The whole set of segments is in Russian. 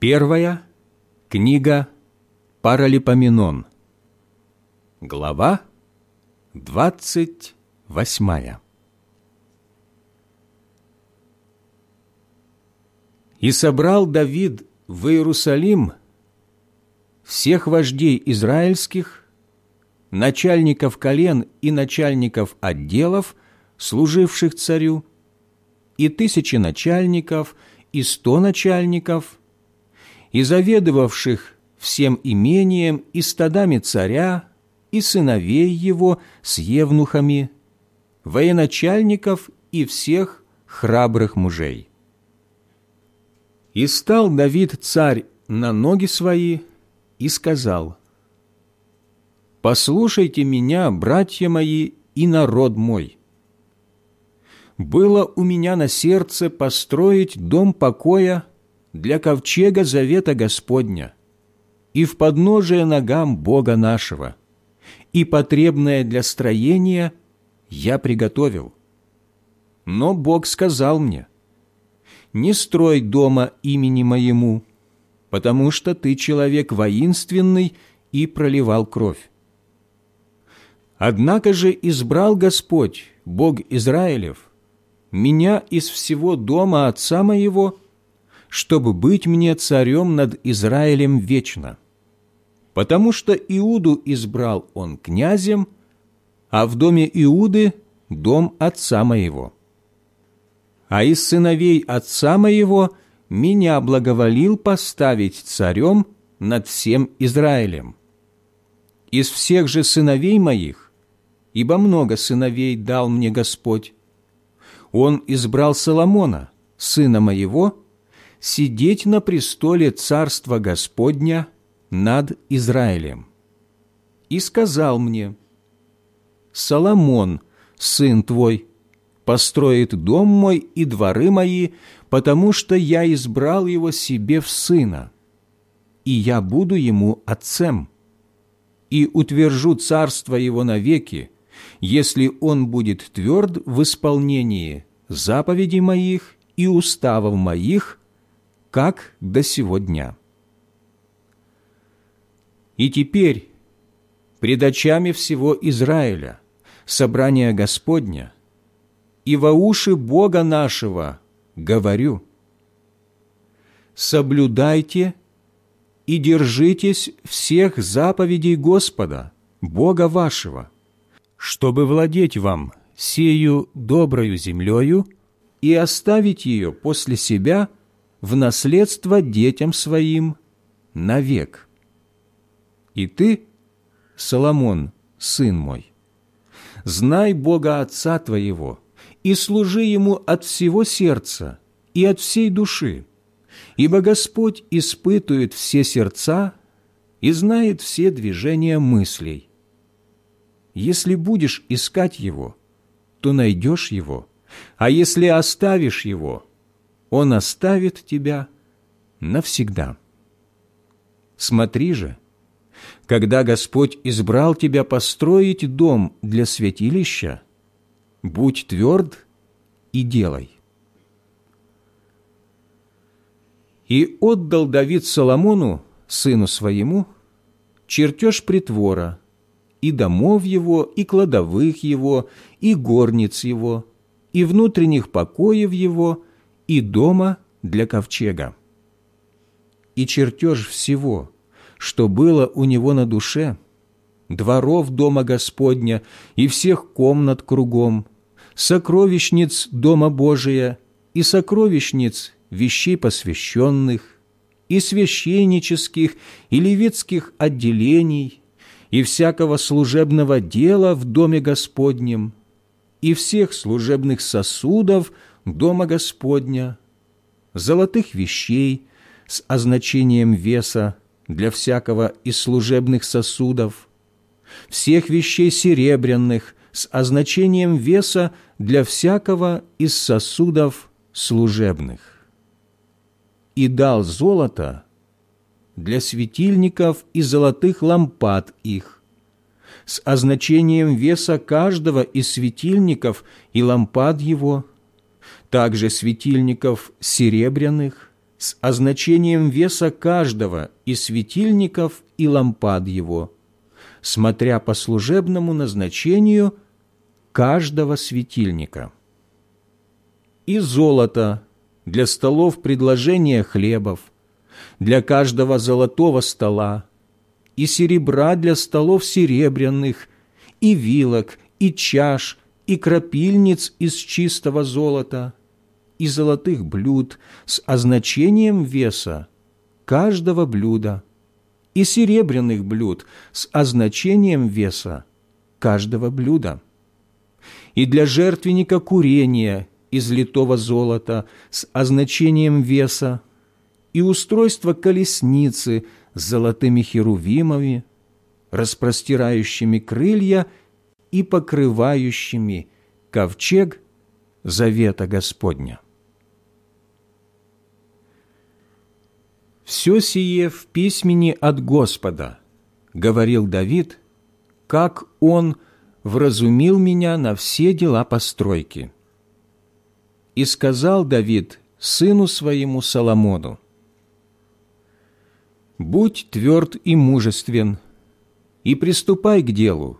Первая книга Паралипоменон, глава двадцать восьмая. «И собрал Давид в Иерусалим всех вождей израильских, начальников колен и начальников отделов, служивших царю, и тысячи начальников, и сто начальников, и заведовавших всем имением и стадами царя, и сыновей его с евнухами, военачальников и всех храбрых мужей. И стал Давид царь на ноги свои и сказал, «Послушайте меня, братья мои и народ мой. Было у меня на сердце построить дом покоя для ковчега завета Господня и в подножие ногам Бога нашего, и потребное для строения я приготовил. Но Бог сказал мне, «Не строй дома имени моему, потому что ты человек воинственный и проливал кровь. Однако же избрал Господь, Бог Израилев, меня из всего дома отца моего, чтобы быть мне царем над Израилем вечно. Потому что Иуду избрал он князем, а в доме Иуды – дом отца моего. А из сыновей отца моего – меня благоволил поставить царем над всем Израилем. Из всех же сыновей моих, ибо много сыновей дал мне Господь, Он избрал Соломона, сына моего, сидеть на престоле царства Господня над Израилем. И сказал мне, «Соломон, сын твой, построит дом мой и дворы мои потому что я избрал его себе в сына, и я буду ему отцем, и утвержу царство его навеки, если он будет тверд в исполнении заповедей моих и уставов моих, как до сего дня. И теперь пред очами всего Израиля, собрания Господня, и во уши Бога нашего – говорю, соблюдайте и держитесь всех заповедей Господа, Бога вашего, чтобы владеть вам сею доброю землею и оставить ее после себя в наследство детям своим навек. И ты, Соломон, сын мой, знай Бога Отца твоего – и служи Ему от всего сердца и от всей души, ибо Господь испытывает все сердца и знает все движения мыслей. Если будешь искать Его, то найдешь Его, а если оставишь Его, Он оставит тебя навсегда. Смотри же, когда Господь избрал тебя построить дом для святилища, будь тверд и делай. И отдал Давид Соломону, сыну своему, чертеж притвора, и домов его, и кладовых его, и горниц его, и внутренних покоев его, и дома для ковчега. И чертеж всего, что было у него на душе – дворов Дома Господня и всех комнат кругом, сокровищниц Дома Божия и сокровищниц вещей посвященных, и священнических и левитских отделений, и всякого служебного дела в Доме Господнем, и всех служебных сосудов Дома Господня, золотых вещей с означением веса для всякого из служебных сосудов, всех вещей серебряных с означением веса для всякого из сосудов служебных. И дал золото для светильников и золотых лампад их, с означением веса каждого из светильников и лампад его, также светильников серебряных, с означением веса каждого из светильников и лампад его, смотря по служебному назначению каждого светильника. И золото для столов предложения хлебов, для каждого золотого стола, и серебра для столов серебряных, и вилок, и чаш, и крапильниц из чистого золота, и золотых блюд с означением веса каждого блюда, и серебряных блюд с означением веса каждого блюда, и для жертвенника курения из литого золота с означением веса, и устройство колесницы с золотыми херувимами, распростирающими крылья и покрывающими ковчег завета Господня. «Все сие в письмени от Господа», — говорил Давид, «как Он вразумил меня на все дела постройки». И сказал Давид сыну своему Соломону, «Будь тверд и мужествен, и приступай к делу,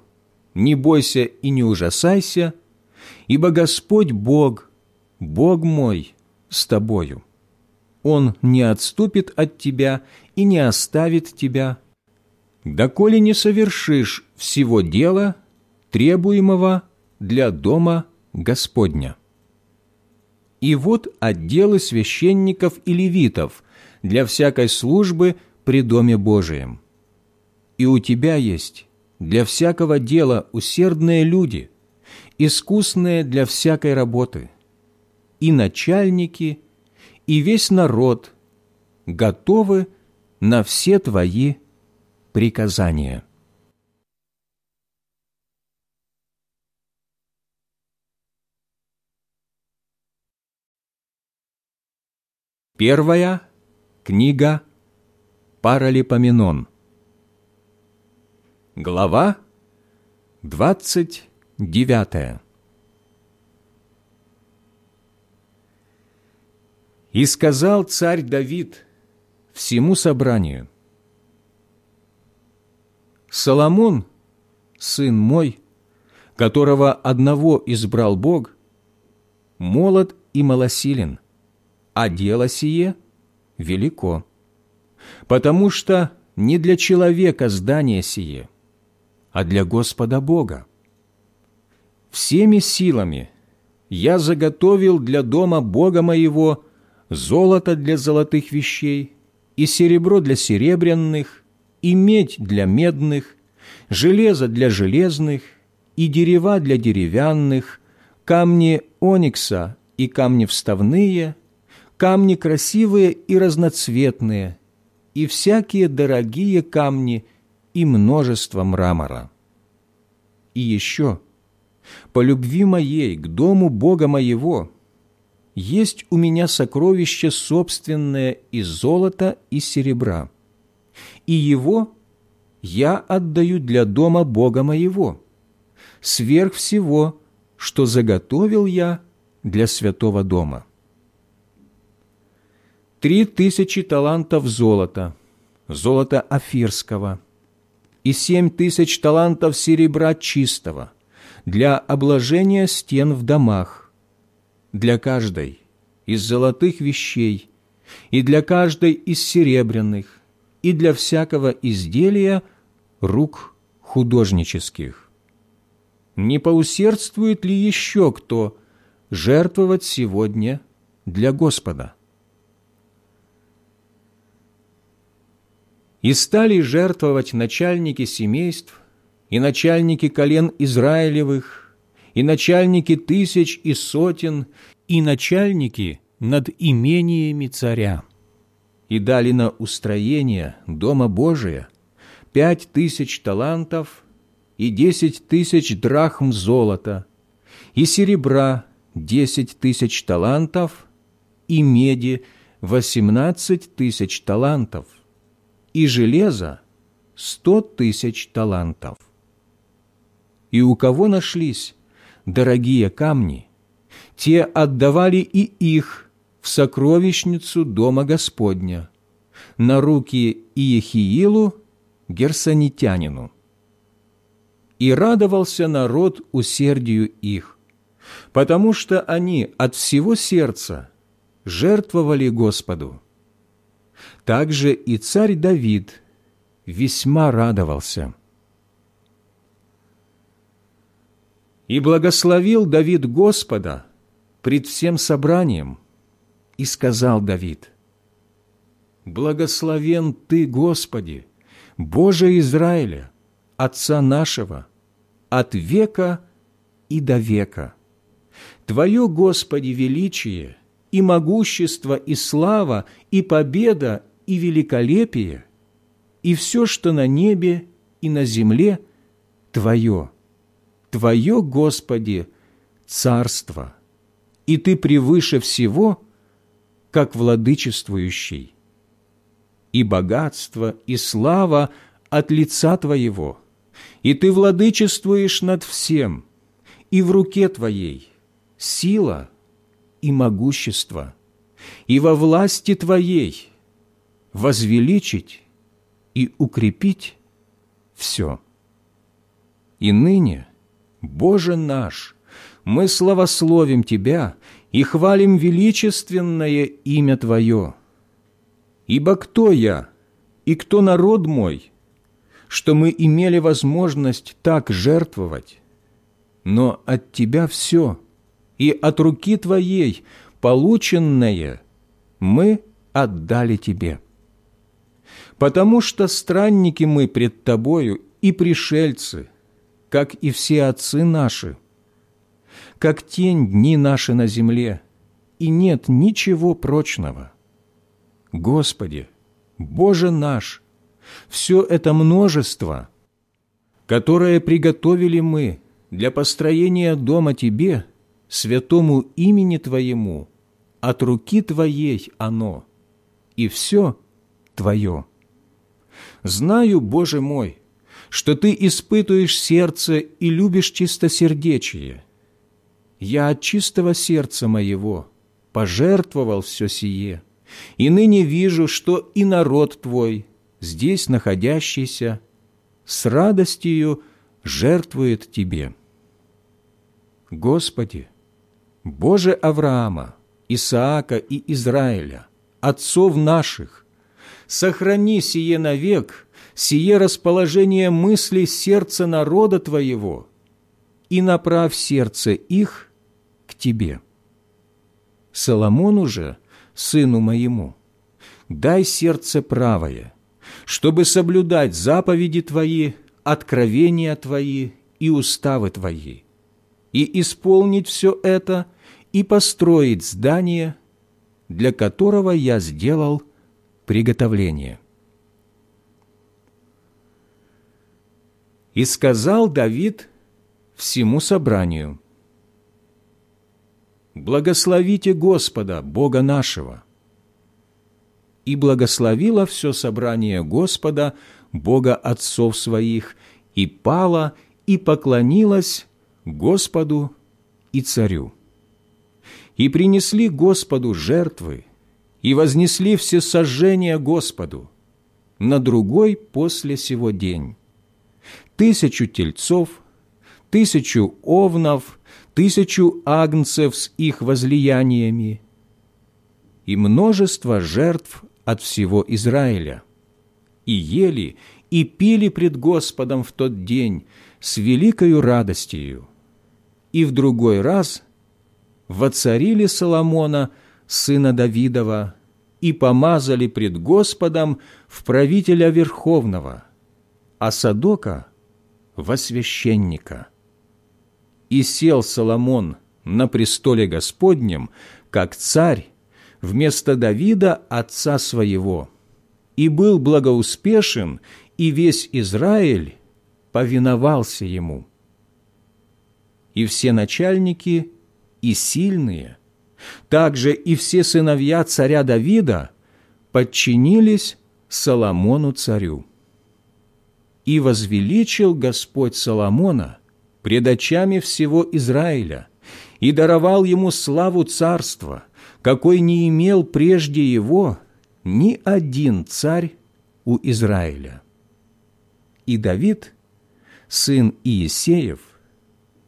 не бойся и не ужасайся, ибо Господь Бог, Бог мой, с тобою. Он не отступит от тебя и не оставит тебя, доколе не совершишь всего дела, требуемого для дома Господня. И вот отделы священников и левитов для всякой службы при Доме Божием. И у тебя есть для всякого дела усердные люди, искусные для всякой работы, и начальники, и весь народ готовы на все твои приказания. Первая книга Паралипоменон. Глава двадцать девятая. И сказал царь Давид всему собранию, «Соломон, сын мой, которого одного избрал Бог, молод и малосилен, а дело сие велико, потому что не для человека здание сие, а для Господа Бога. Всеми силами я заготовил для дома Бога моего золото для золотых вещей, и серебро для серебряных, и медь для медных, железо для железных, и дерева для деревянных, камни оникса и камни вставные, камни красивые и разноцветные, и всякие дорогие камни и множество мрамора. И еще, по любви моей к дому Бога моего – есть у меня сокровище собственное из золота и серебра, и его я отдаю для дома Бога моего, сверх всего, что заготовил я для святого дома. Три тысячи талантов золота, золота афирского, и семь тысяч талантов серебра чистого для обложения стен в домах, для каждой из золотых вещей, и для каждой из серебряных, и для всякого изделия рук художнических. Не поусердствует ли еще кто жертвовать сегодня для Господа? И стали жертвовать начальники семейств и начальники колен Израилевых, и начальники тысяч и сотен, и начальники над имениями царя. И дали на устроение Дома Божия пять тысяч талантов и десять тысяч драхм золота, и серебра десять тысяч талантов, и меди восемнадцать тысяч талантов, и железа сто тысяч талантов. И у кого нашлись дорогие камни, те отдавали и их в сокровищницу Дома Господня, на руки Иехиилу, герсонитянину. И радовался народ усердию их, потому что они от всего сердца жертвовали Господу. Также и царь Давид весьма радовался. И благословил Давид Господа пред всем собранием, и сказал Давид, «Благословен Ты, Господи, Боже Израиля, Отца нашего, от века и до века. Твое, Господи, величие и могущество и слава и победа и великолепие, и все, что на небе и на земле, Твое, Твое, Господи, царство, и Ты превыше всего, как владычествующий. И богатство, и слава от лица Твоего, и Ты владычествуешь над всем, и в руке Твоей сила и могущество, и во власти Твоей возвеличить и укрепить все. И ныне, Боже наш, мы славословим Тебя и хвалим величественное имя Твое. Ибо кто я и кто народ мой, что мы имели возможность так жертвовать? Но от Тебя все, и от руки Твоей полученное мы отдали Тебе. Потому что странники мы пред Тобою и пришельцы, как и все отцы наши, как тень дни наши на земле, и нет ничего прочного. Господи, Боже наш, все это множество, которое приготовили мы для построения дома Тебе, святому имени Твоему, от руки Твоей оно, и все Твое. Знаю, Боже мой, что Ты испытываешь сердце и любишь чистосердечие. Я от чистого сердца моего пожертвовал все сие, и ныне вижу, что и народ Твой, здесь находящийся, с радостью жертвует Тебе. Господи, Боже Авраама, Исаака и Израиля, отцов наших, сохрани сие навек, сие расположение мыслей сердца народа Твоего, и направь сердце их к Тебе. Соломону же, сыну моему, дай сердце правое, чтобы соблюдать заповеди Твои, откровения Твои и уставы Твои, и исполнить все это, и построить здание, для которого я сделал приготовление. И сказал Давид всему собранию, «Благословите Господа, Бога нашего». И благословило все собрание Господа, Бога отцов своих, и пало, и поклонилось Господу и царю. И принесли Господу жертвы, и вознесли все сожжения Господу на другой после сего день. Тысячу тельцов, тысячу овнов, тысячу агнцев с их возлияниями и множество жертв от всего Израиля. И ели, и пили пред Господом в тот день с великою радостью. И в другой раз воцарили Соломона – сына Давидова, и помазали пред Господом в правителя Верховного, а Садока – во священника. И сел Соломон на престоле Господнем, как царь, вместо Давида, отца своего, и был благоуспешен, и весь Израиль повиновался ему. И все начальники и сильные также и все сыновья царя Давида подчинились Соломону царю. И возвеличил Господь Соломона пред очами всего Израиля, и даровал ему славу царства, какой не имел прежде его ни один царь у Израиля. И Давид, сын Иесеев,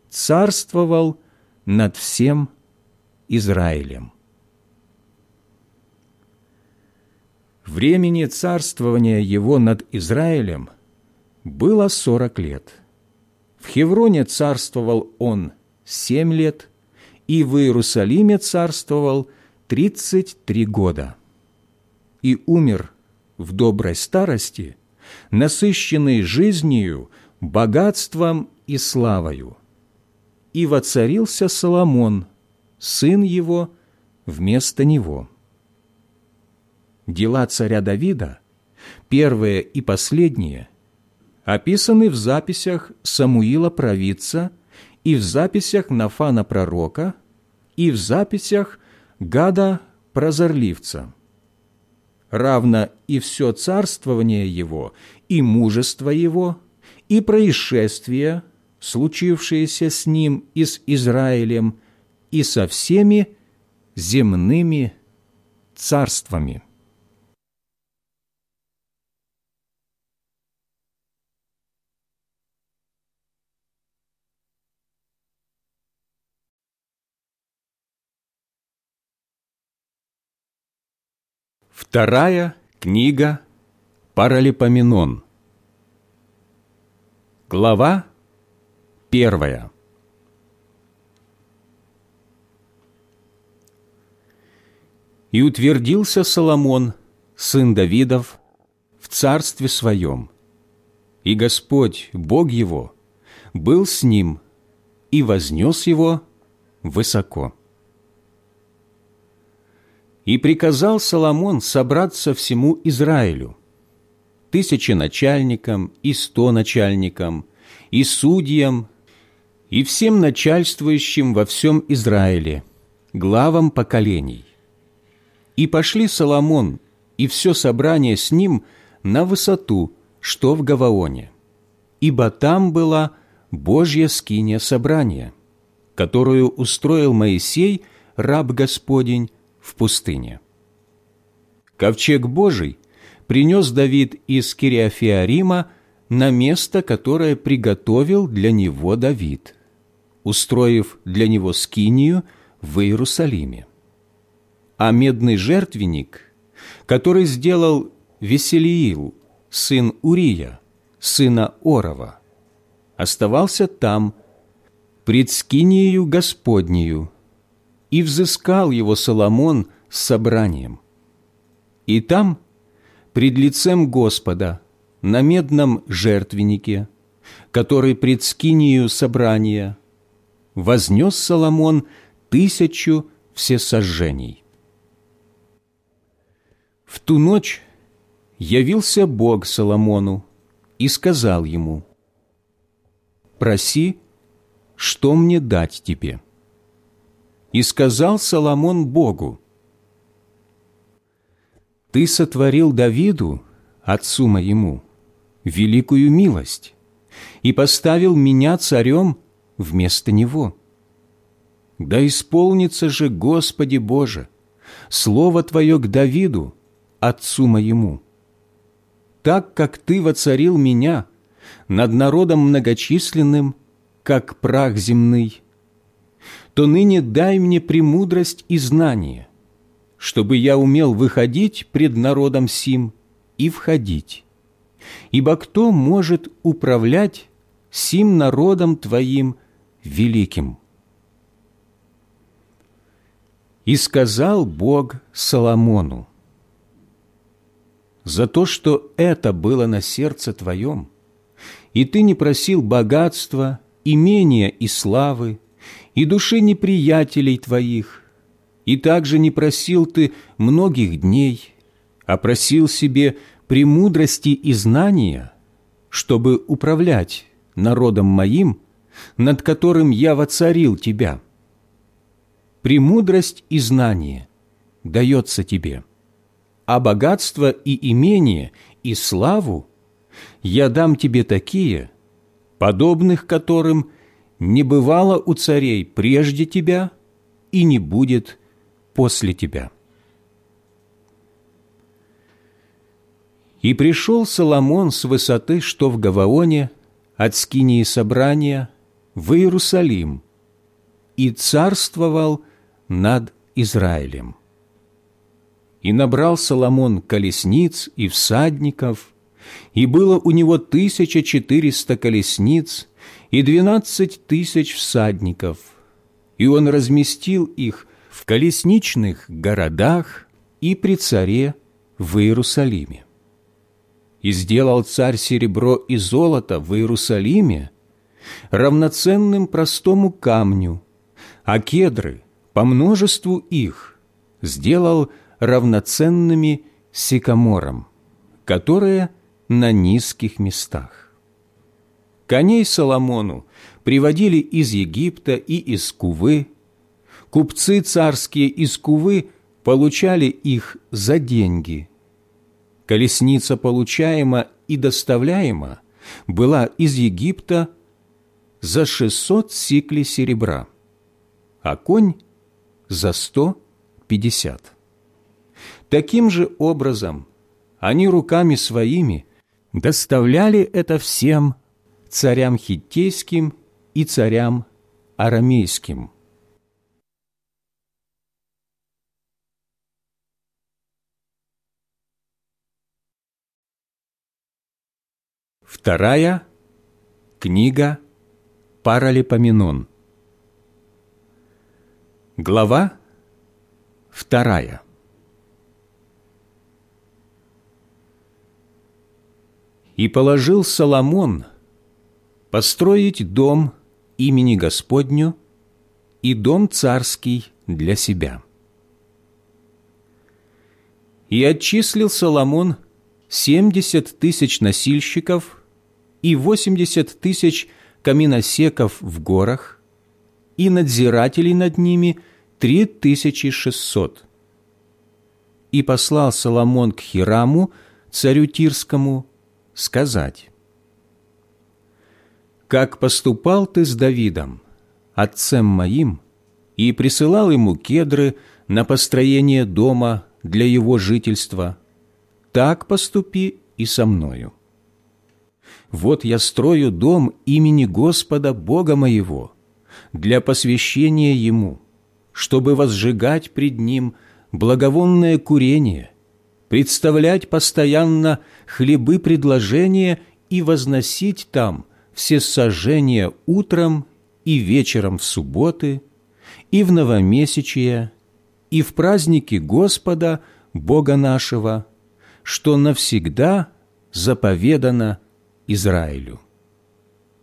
царствовал над всем Израилем. Времени царствования его над Израилем было сорок лет. В Хевроне царствовал он семь лет, и в Иерусалиме царствовал тридцать три года. И умер в доброй старости, насыщенный жизнью, богатством и славою. И воцарился Соломон, сын его, вместо него. Дела царя Давида, первые и последние, описаны в записях Самуила Провидца и в записях Нафана Пророка и в записях Гада Прозорливца. Равно и все царствование его, и мужество его, и происшествия, случившиеся с ним и с Израилем, и со всеми земными царствами. Вторая книга Паралипоменон. Глава первая. И утвердился Соломон, сын Давидов, в царстве своем, и Господь, Бог его, был с ним и вознес его высоко. И приказал Соломон собраться всему Израилю, тысячи начальникам и сто начальникам, и судьям, и всем начальствующим во всем Израиле, главам поколений. И пошли Соломон и все собрание с ним на высоту, что в Гаваоне, ибо там была Божья скиния собрания, которую устроил Моисей, раб Господень, в пустыне. Ковчег Божий принес Давид из Кириафиарима на место, которое приготовил для него Давид, устроив для него скинию в Иерусалиме. А медный жертвенник, который сделал Веселиил, сын Урия, сына Орова, оставался там, пред скиниею Господнею, и взыскал его Соломон с собранием. И там, пред лицем Господа, на медном жертвеннике, который пред скинию собрания, вознес Соломон тысячу всесожжений. В ту ночь явился Бог Соломону и сказал ему, «Проси, что мне дать тебе?» И сказал Соломон Богу, «Ты сотворил Давиду, отцу моему, великую милость и поставил меня царем вместо него. Да исполнится же, Господи Боже, слово Твое к Давиду, отцу моему. Так как Ты воцарил меня над народом многочисленным, как прах земный, то ныне дай мне премудрость и знание, чтобы я умел выходить пред народом сим и входить. Ибо кто может управлять сим народом Твоим великим?» И сказал Бог Соломону, «За то, что это было на сердце Твоем, и Ты не просил богатства, имения и славы, и души неприятелей твоих, и также не просил ты многих дней, а просил себе премудрости и знания, чтобы управлять народом моим, над которым я воцарил тебя. Премудрость и знание дается тебе, а богатство и имение и славу я дам тебе такие, подобных которым – не бывало у царей прежде тебя и не будет после тебя». И пришел Соломон с высоты, что в Гаваоне, от скинии собрания, в Иерусалим, и царствовал над Израилем. И набрал Соломон колесниц и всадников, и было у него тысяча четыреста колесниц и двенадцать тысяч всадников, и он разместил их в колесничных городах и при царе в Иерусалиме. И сделал царь серебро и золото в Иерусалиме равноценным простому камню, а кедры по множеству их сделал равноценными сикаморам, которые на низких местах. Коней Соломону приводили из Египта и из Кувы, купцы царские из Кувы получали их за деньги. Колесница получаема и доставляема была из Египта за шестьсот сиклей серебра, а конь за сто пятьдесят. Таким же образом они руками своими доставляли это всем царям хиттейским и царям арамейским. Вторая книга Паралипоменон. Глава вторая. И положил Соломон построить дом имени Господню и дом царский для себя. И отчислил Соломон семьдесят тысяч носильщиков и восемьдесят тысяч каминосеков в горах, и надзирателей над ними три тысячи шестьсот. И послал Соломон к Хираму, царю Тирскому, сказать, «Как поступал ты с Давидом, отцем моим, и присылал ему кедры на построение дома для его жительства, так поступи и со мною. Вот я строю дом имени Господа Бога моего для посвящения Ему, чтобы возжигать пред Ним благовонное курение, представлять постоянно хлебы предложения и возносить там все сожжения утром и вечером в субботы, и в новомесячие, и в праздники Господа, Бога нашего, что навсегда заповедано Израилю.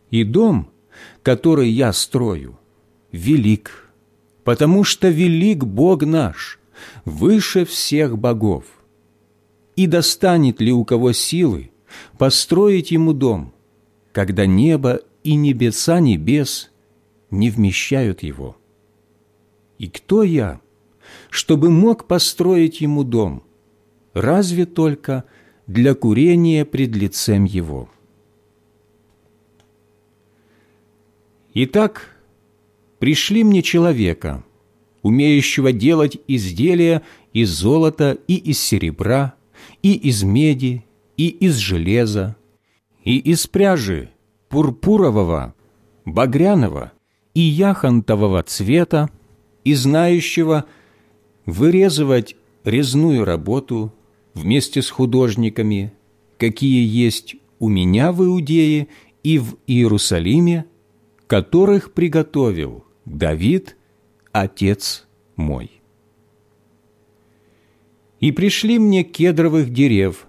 И дом, который я строю, велик, потому что велик Бог наш, выше всех богов. И достанет ли у кого силы построить ему дом, когда небо и небеса небес не вмещают его? И кто я, чтобы мог построить ему дом, разве только для курения пред лицем его?» Итак, пришли мне человека, умеющего делать изделия из золота и из серебра, и из меди, и из железа, и из пряжи пурпурового, багряного и яхонтового цвета, и знающего вырезывать резную работу вместе с художниками, какие есть у меня в Иудее и в Иерусалиме, которых приготовил Давид, отец мой. И пришли мне кедровых дерев,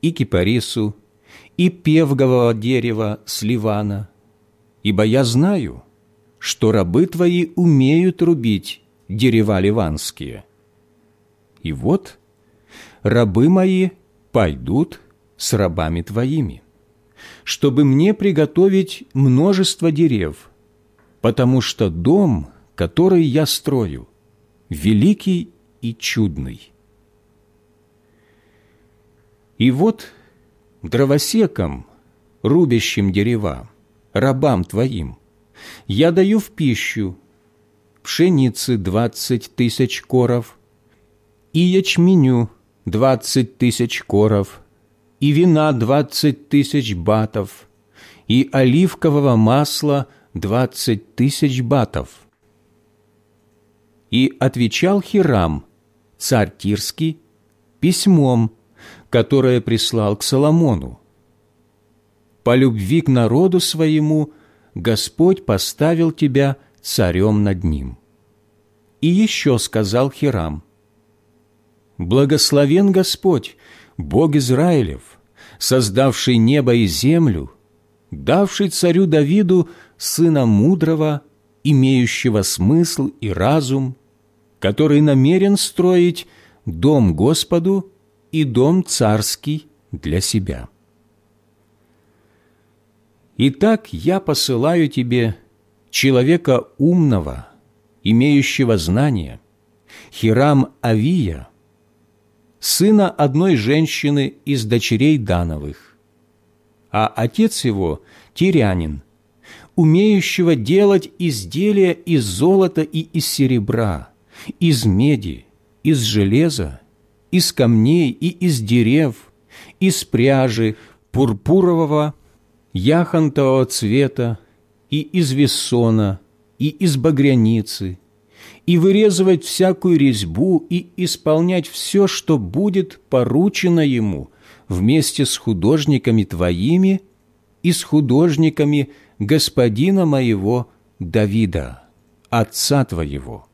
и кипарису, и певгового дерева с Ливана, ибо я знаю, что рабы твои умеют рубить дерева ливанские. И вот рабы мои пойдут с рабами твоими чтобы мне приготовить множество дерев, потому что дом, который я строю, великий и чудный. И вот дровосекам, рубящим дерева, рабам твоим, я даю в пищу пшеницы двадцать тысяч коров, и ячменю двадцать тысяч коров, и вина двадцать тысяч батов, и оливкового масла двадцать тысяч батов. И отвечал Хирам, царь Тирский, письмом, которое прислал к Соломону. По любви к народу своему Господь поставил тебя царем над ним. И еще сказал Хирам, «Благословен Господь, Бог Израилев, создавший небо и землю, давший царю Давиду сына мудрого, имеющего смысл и разум, который намерен строить дом Господу и дом царский для себя. Итак, я посылаю тебе человека умного, имеющего знания, Хирам Авия, сына одной женщины из дочерей Дановых, а отец его – Тирянин, умеющего делать изделия из золота и из серебра, из меди, из железа, из камней и из дерев, из пряжи пурпурового, яхонтового цвета и из вессона, и из багряницы, и вырезывать всякую резьбу и исполнять все, что будет поручено ему вместе с художниками твоими и с художниками господина моего Давида, отца твоего.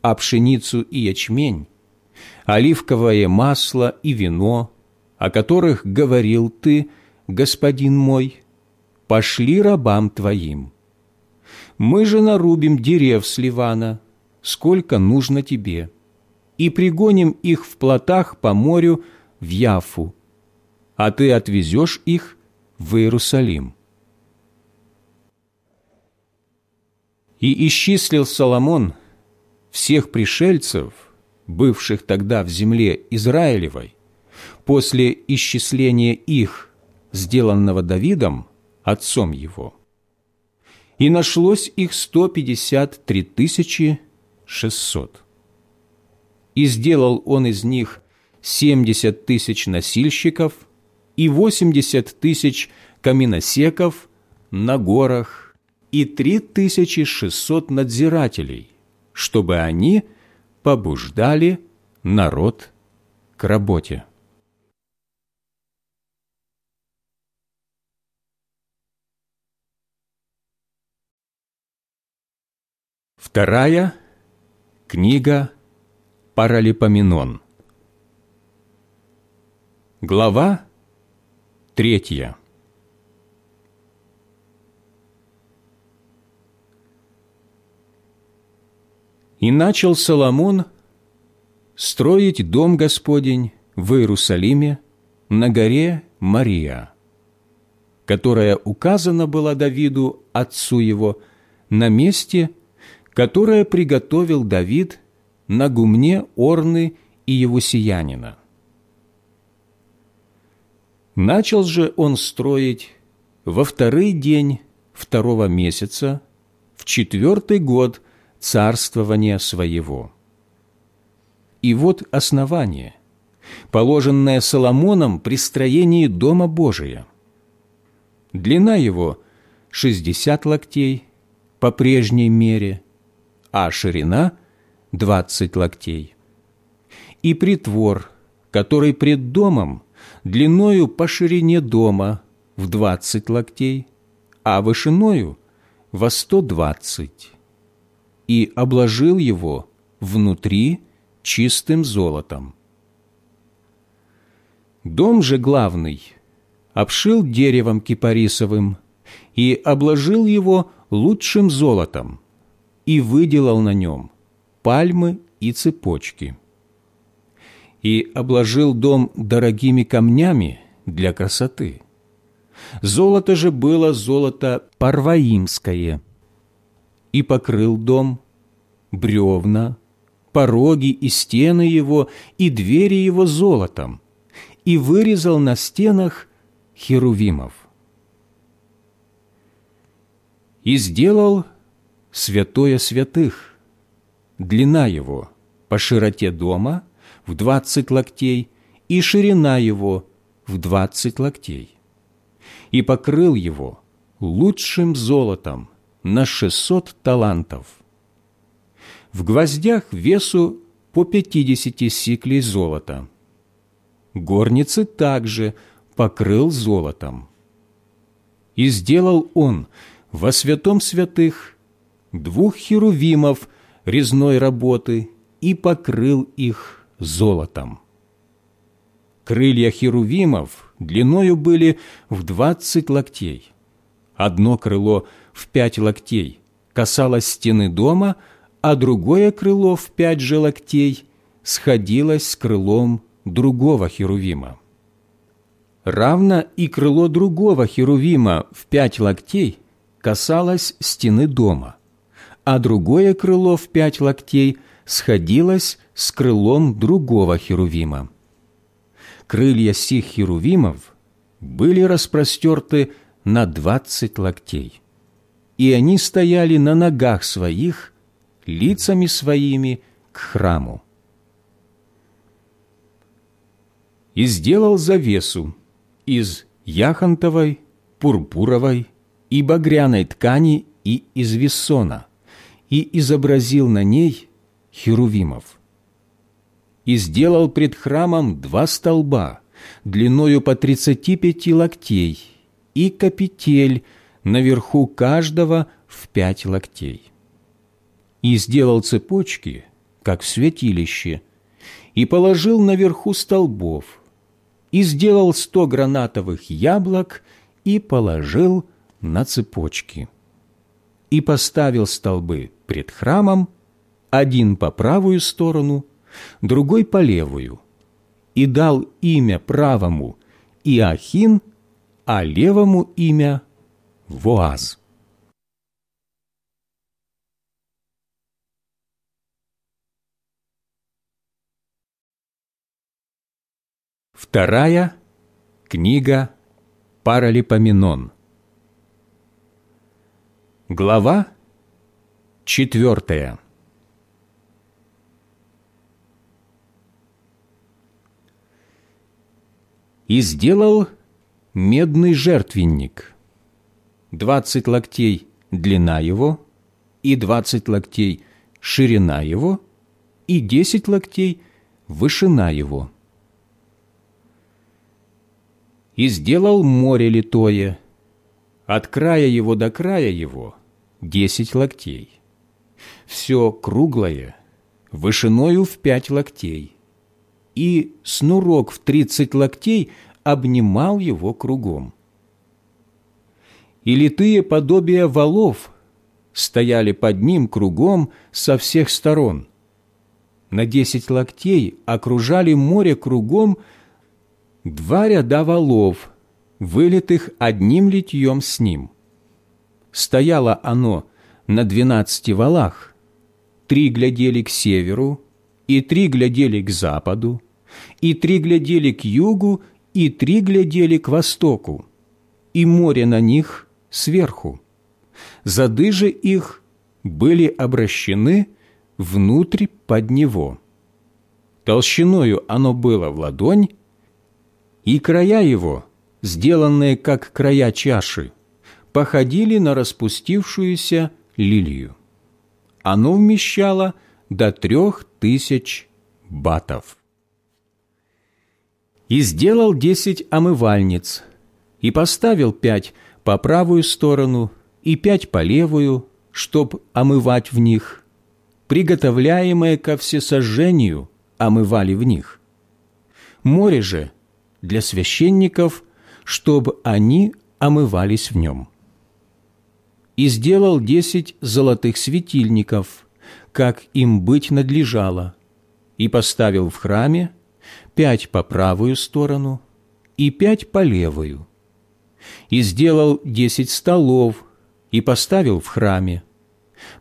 А пшеницу и ячмень, оливковое масло и вино, о которых говорил ты, господин мой, пошли рабам твоим. Мы же нарубим дерев с Ливана, сколько нужно тебе, и пригоним их в плотах по морю в Яфу, а ты отвезешь их в Иерусалим. И исчислил Соломон всех пришельцев, бывших тогда в земле Израилевой, после исчисления их, сделанного Давидом, отцом его. И нашлось их сто пятьдесят три тысячи шестьсот. И сделал он из них семьдесят тысяч носильщиков и восемьдесят тысяч каменосеков на горах и три тысячи шестьсот надзирателей, чтобы они побуждали народ к работе. Вторая книга Паралипоменон. Глава третья. И начал Соломон строить дом Господень в Иерусалиме на горе Мария, которая указана была Давиду, отцу его, на месте, которое приготовил Давид на гумне Орны и его сиянина. Начал же он строить во второй день второго месяца, в четвертый год царствования своего. И вот основание, положенное Соломоном при строении Дома Божия. Длина его – шестьдесят локтей по прежней мере – а ширина – двадцать локтей. И притвор, который пред домом, длиною по ширине дома в двадцать локтей, а вышиною во сто двадцать, и обложил его внутри чистым золотом. Дом же главный обшил деревом кипарисовым и обложил его лучшим золотом, и выделал на нем пальмы и цепочки. И обложил дом дорогими камнями для красоты. Золото же было золото парваимское. И покрыл дом, бревна, пороги и стены его, и двери его золотом, и вырезал на стенах херувимов. И сделал святое святых. Длина его по широте дома в двадцать локтей и ширина его в двадцать локтей. И покрыл его лучшим золотом на шестьсот талантов. В гвоздях весу по пятидесяти сиклей золота. Горницы также покрыл золотом. И сделал он во святом святых двух херувимов резной работы и покрыл их золотом. Крылья херувимов длиною были в двадцать локтей. Одно крыло в пять локтей касалось стены дома, а другое крыло в пять же локтей сходилось с крылом другого херувима. Равно и крыло другого херувима в пять локтей касалось стены дома, а другое крыло в пять локтей сходилось с крылом другого херувима. Крылья сих херувимов были распростерты на двадцать локтей, и они стояли на ногах своих, лицами своими к храму. И сделал завесу из яхонтовой, пурпуровой и багряной ткани и из вессона, и изобразил на ней херувимов. И сделал пред храмом два столба, длиною по тридцати пяти локтей, и капитель наверху каждого в пять локтей. И сделал цепочки, как в святилище, и положил наверху столбов, и сделал сто гранатовых яблок и положил на цепочки. И поставил столбы пред храмом, один по правую сторону, другой по левую, и дал имя правому Иохин, а левому имя Воаз. Вторая книга Паралипоменон. Глава четвертая. И сделал медный жертвенник, двадцать локтей длина его, и двадцать локтей ширина его, и десять локтей вышина его. И сделал море литое, от края его до края его десять локтей. Все круглое, вышиною в пять локтей, и снурок в тридцать локтей обнимал его кругом. И литые подобия валов стояли под ним кругом со всех сторон. На десять локтей окружали море кругом два ряда валов, вылитых одним литьем с ним – Стояло оно на двенадцати валах, три глядели к северу, и три глядели к западу, и три глядели к югу, и три глядели к востоку, и море на них сверху. Зады же их были обращены внутрь под него. Толщиною оно было в ладонь, и края его, сделанные как края чаши, походили на распустившуюся лилию. Оно вмещало до трех тысяч батов. И сделал десять омывальниц, и поставил пять по правую сторону и пять по левую, чтоб омывать в них. Приготовляемое ко всесожжению омывали в них. Море же для священников, чтобы они омывались в нем и сделал десять золотых светильников, как им быть надлежало, и поставил в храме пять по правую сторону и пять по левую, и сделал десять столов и поставил в храме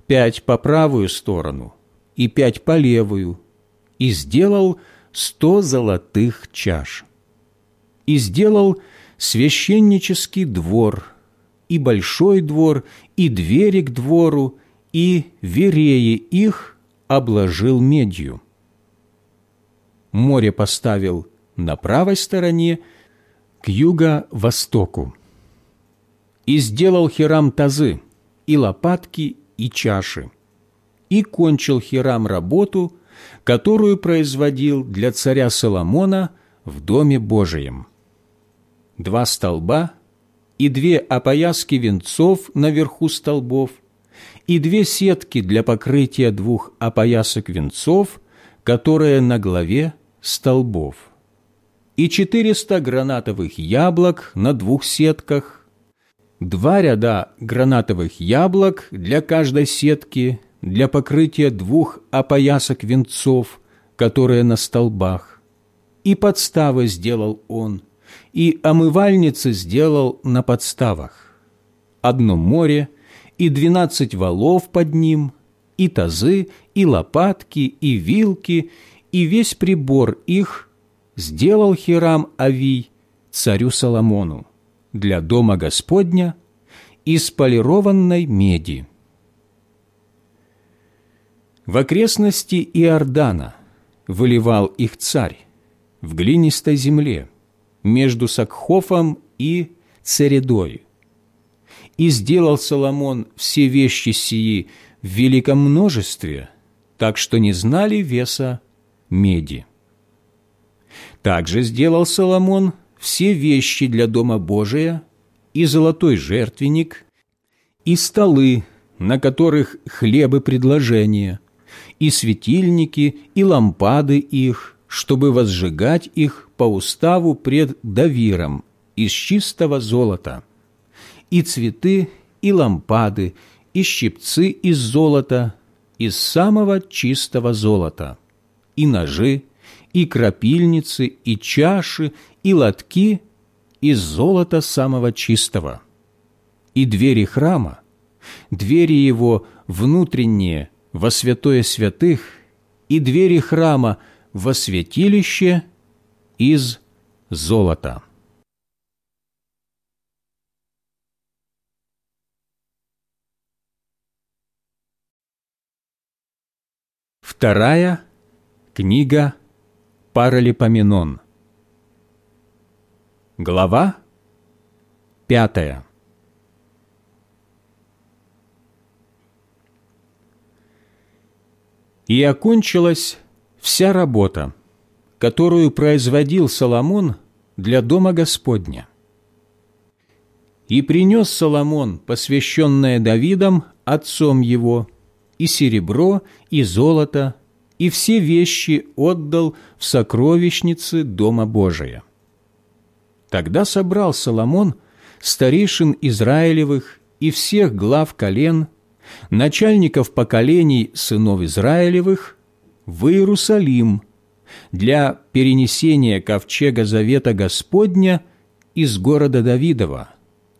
пять по правую сторону и пять по левую, и сделал сто золотых чаш. И сделал священнический двор – и большой двор, и двери к двору, и вереи их обложил медью. Море поставил на правой стороне к юго-востоку. И сделал Хирам тазы, и лопатки, и чаши. И кончил Хирам работу, которую производил для царя Соломона в Доме Божием. Два столба и две опояски венцов наверху столбов – и две сетки для покрытия двух опоясок венцов, которые на главе столбов, и четыреста гранатовых яблок на двух сетках, два ряда гранатовых яблок для каждой сетки для покрытия двух опоясок венцов, которые на столбах, и подставы сделал он, и омывальницы сделал на подставах. Одно море – и двенадцать валов под ним, и тазы, и лопатки, и вилки, и весь прибор их сделал Хирам Авий царю Соломону для дома Господня из полированной меди. В окрестности Иордана выливал их царь в глинистой земле между Сакхофом и Цередой и сделал Соломон все вещи сии в великом множестве, так что не знали веса меди. Также сделал Соломон все вещи для Дома Божия, и золотой жертвенник, и столы, на которых хлебы предложения, и светильники, и лампады их, чтобы возжигать их по уставу пред Давиром из чистого золота – и цветы, и лампады, и щипцы из золота, из самого чистого золота, и ножи, и крапильницы, и чаши, и лотки из золота самого чистого. И двери храма, двери его внутренние во святое святых, и двери храма во святилище из золота. Вторая книга Паралипоменон. Глава пятая. И окончилась вся работа, которую производил Соломон для Дома Господня. И принес Соломон, посвященное Давидом, отцом его, и серебро, и золото, и все вещи отдал в сокровищницы Дома Божия. Тогда собрал Соломон старейшин Израилевых и всех глав колен, начальников поколений сынов Израилевых, в Иерусалим для перенесения ковчега Завета Господня из города Давидова,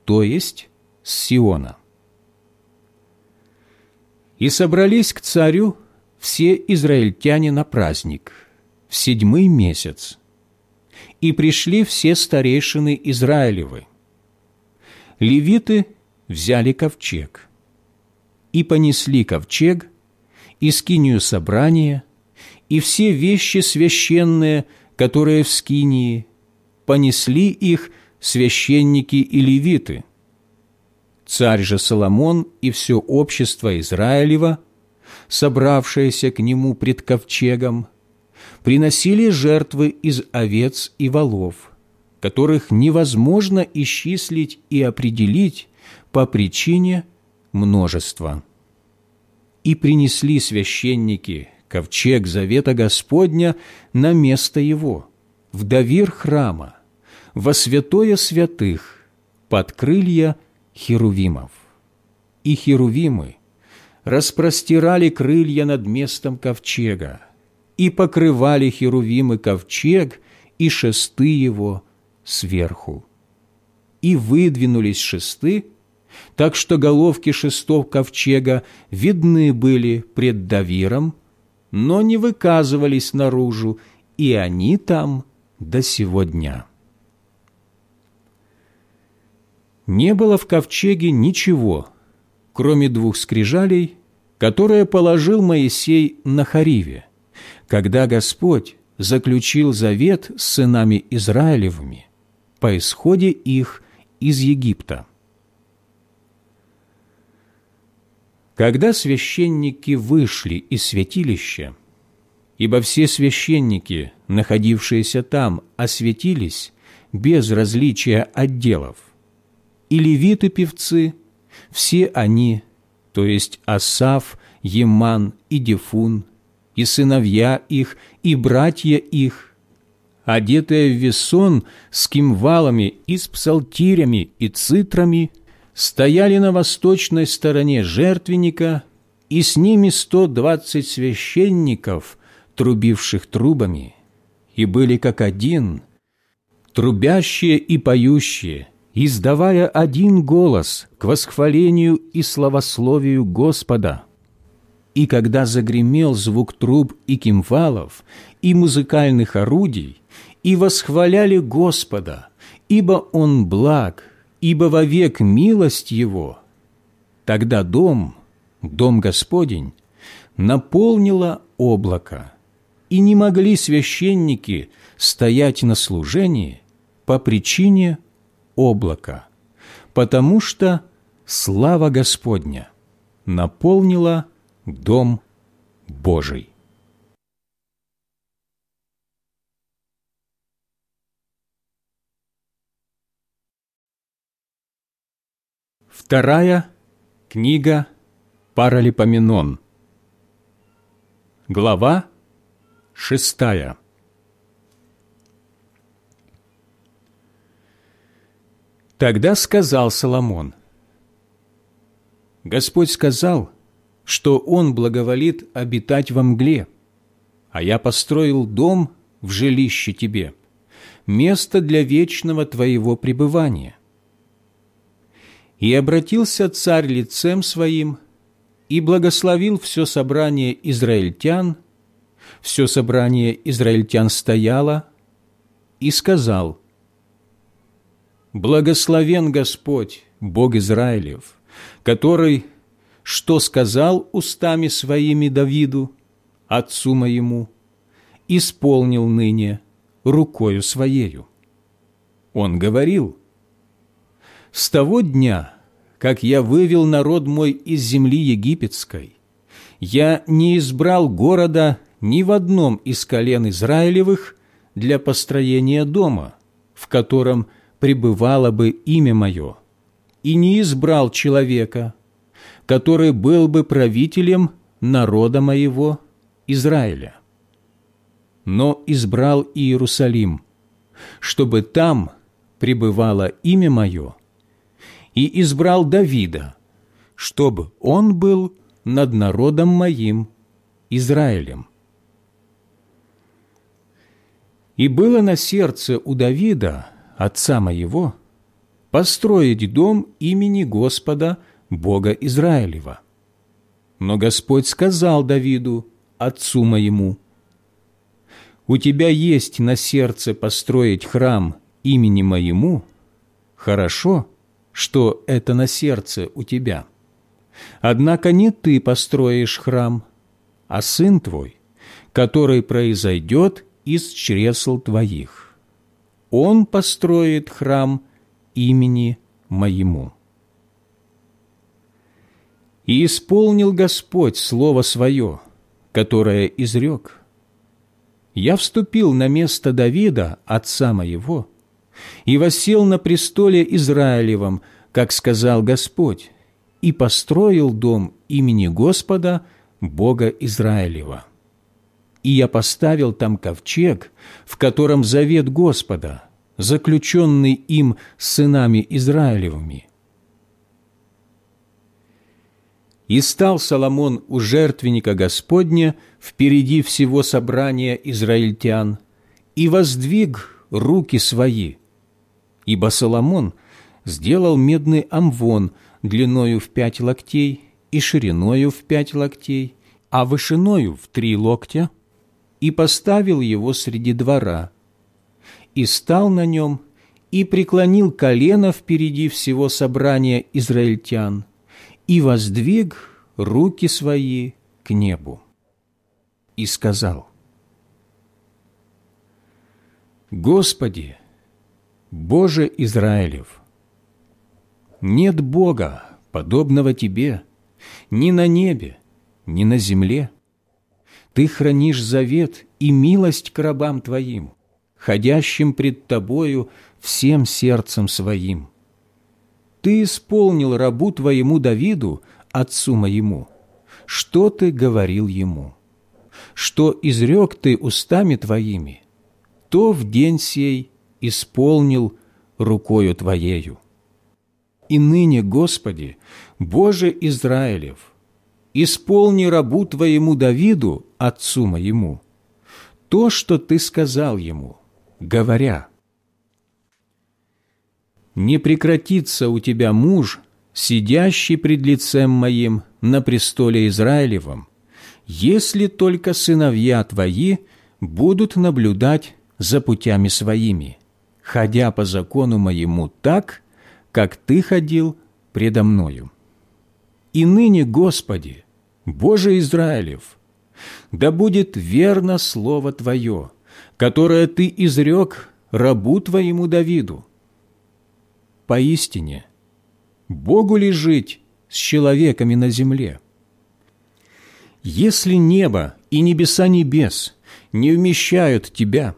то есть с Сиона. И собрались к царю все израильтяне на праздник, в седьмой месяц. И пришли все старейшины Израилевы. Левиты взяли ковчег и понесли ковчег, и скинию собрания, и все вещи священные, которые в скинии, понесли их священники и левиты – Царь же Соломон и все общество Израилева, собравшееся к нему пред ковчегом, приносили жертвы из овец и волов, которых невозможно исчислить и определить по причине множества. И принесли священники ковчег завета Господня на место его, в довир храма, во святое святых, под крылья херувимов. И херувимы распростирали крылья над местом ковчега, и покрывали херувимы ковчег и шесты его сверху. И выдвинулись шесты, так что головки шестов ковчега видны были пред Давиром, но не выказывались наружу, и они там до сего дня. Не было в ковчеге ничего, кроме двух скрижалей которое положил Моисей на Хариве, когда Господь заключил завет с сынами Израилевыми по исходе их из Египта. Когда священники вышли из святилища, ибо все священники, находившиеся там, осветились без различия отделов, и левиты-певцы, все они, то есть Асав, Еман и Дефун, и сыновья их, и братья их, одетые в весон с кимвалами и с псалтирями и цитрами, стояли на восточной стороне жертвенника, и с ними сто двадцать священников, трубивших трубами, и были как один, трубящие и поющие, издавая один голос к восхвалению и славословию Господа. И когда загремел звук труб и кимвалов, и музыкальных орудий, и восхваляли Господа, ибо Он благ, ибо вовек милость Его, тогда дом, дом Господень, наполнило облако, и не могли священники стоять на служении по причине облака, потому что слава Господня наполнила дом Божий. Вторая книга Паралипоменон. Глава шестая. Тогда сказал Соломон, «Господь сказал, что Он благоволит обитать во мгле, а я построил дом в жилище тебе, место для вечного твоего пребывания. И обратился царь лицем своим и благословил все собрание израильтян, все собрание израильтян стояло, и сказал, «Благословен Господь, Бог Израилев, который, что сказал устами своими Давиду, отцу моему, исполнил ныне рукою своею». Он говорил, с того дня, как я вывел народ мой из земли египетской, я не избрал города ни в одном из колен Израилевых для построения дома, в котором пребывало бы имя мое, и не избрал человека, который был бы правителем народа моего Израиля. Но избрал Иерусалим, чтобы там пребывало имя мое, и избрал Давида, чтобы он был над народом моим Израилем. И было на сердце у Давида, отца моего, построить дом имени Господа, Бога Израилева. Но Господь сказал Давиду, отцу моему, «У тебя есть на сердце построить храм имени моему? Хорошо, что это на сердце у тебя. Однако не ты построишь храм, а сын твой, который произойдет из чресл твоих. Он построит храм имени моему». И исполнил Господь Слово Свое, которое изрек. «Я вступил на место Давида, отца моего, и восел на престоле Израилевом, как сказал Господь, и построил дом имени Господа, Бога Израилева. И я поставил там ковчег, в котором завет Господа, заключенный им сынами Израилевыми. И стал Соломон у жертвенника Господня впереди всего собрания израильтян, и воздвиг руки свои, ибо Соломон сделал медный амвон длиною в пять локтей и шириною в пять локтей, а вышиною в три локтя, и поставил его среди двора, и стал на нем, и преклонил колено впереди всего собрания израильтян, и воздвиг руки свои к небу и сказал, «Господи, Боже Израилев, нет Бога, подобного Тебе, ни на небе, ни на земле. Ты хранишь завет и милость к рабам Твоим, ходящим пред Тобою всем сердцем своим. Ты исполнил рабу Твоему Давиду, отцу моему, что Ты говорил ему, что изрек Ты устами Твоими, то в день сей исполнил рукою Твоею. И ныне, Господи, Боже Израилев, исполни рабу Твоему Давиду, отцу моему, то, что Ты сказал ему, говоря, «Не прекратится у тебя муж, сидящий пред лицем моим на престоле Израилевом, если только сыновья твои будут наблюдать за путями своими, ходя по закону моему так, как ты ходил предо мною. И ныне, Господи, Боже Израилев, да будет верно слово Твое, которое Ты изрек рабу Твоему Давиду. Поистине, Богу ли жить с человеками на земле? Если небо и небеса небес не вмещают Тебя,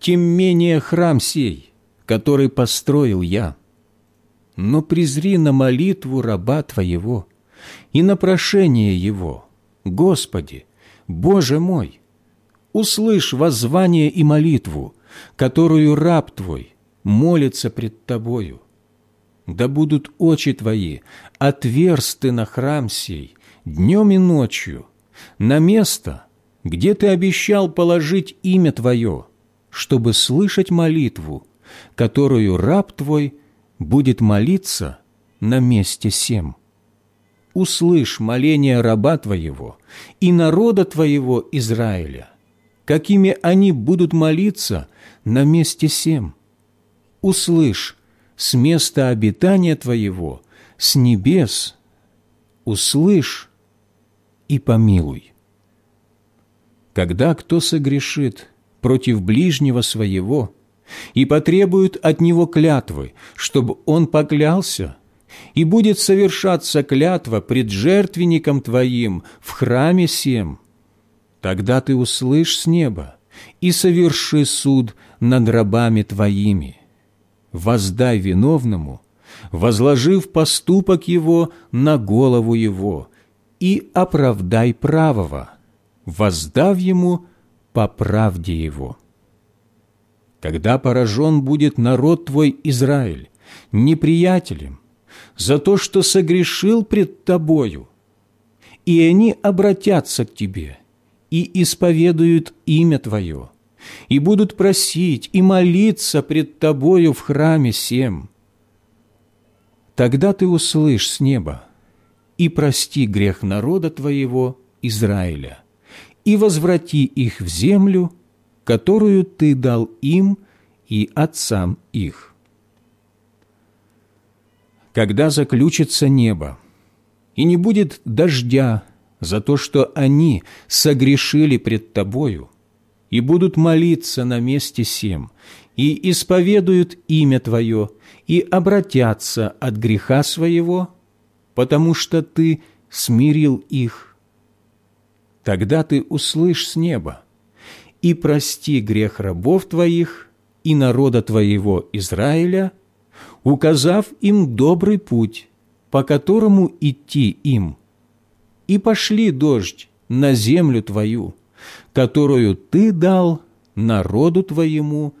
тем менее храм сей, который построил я. Но презри на молитву раба Твоего и на прошение его, Господи, Боже мой, услышь воззвание и молитву, которую раб Твой молится пред Тобою. Да будут очи Твои отверсты на храм сей днем и ночью, на место, где Ты обещал положить имя Твое, чтобы слышать молитву, которую раб Твой будет молиться на месте сем. Услышь моление раба Твоего и народа Твоего Израиля, какими они будут молиться на месте сем. Услышь с места обитания Твоего, с небес, услышь и помилуй. Когда кто согрешит против ближнего своего и потребует от него клятвы, чтобы он поклялся, и будет совершаться клятва пред жертвенником твоим в храме сем, тогда ты услышь с неба и соверши суд над рабами твоими. Воздай виновному, возложив поступок его на голову его, и оправдай правого, воздав ему по правде его. Когда поражен будет народ твой Израиль, неприятелем, за то, что согрешил пред тобою, и они обратятся к тебе и исповедуют имя Твое, и будут просить и молиться пред Тобою в храме сем. Тогда Ты услышь с неба и прости грех народа Твоего, Израиля, и возврати их в землю, которую Ты дал им и отцам их. Когда заключится небо, и не будет дождя за то, что они согрешили пред Тобою, и будут молиться на месте сем, и исповедуют имя Твое, и обратятся от греха своего, потому что Ты смирил их – тогда ты услышь с неба, и прости грех рабов твоих и народа твоего Израиля, указав им добрый путь, по которому идти им, и пошли дождь на землю твою, которую ты дал народу твоему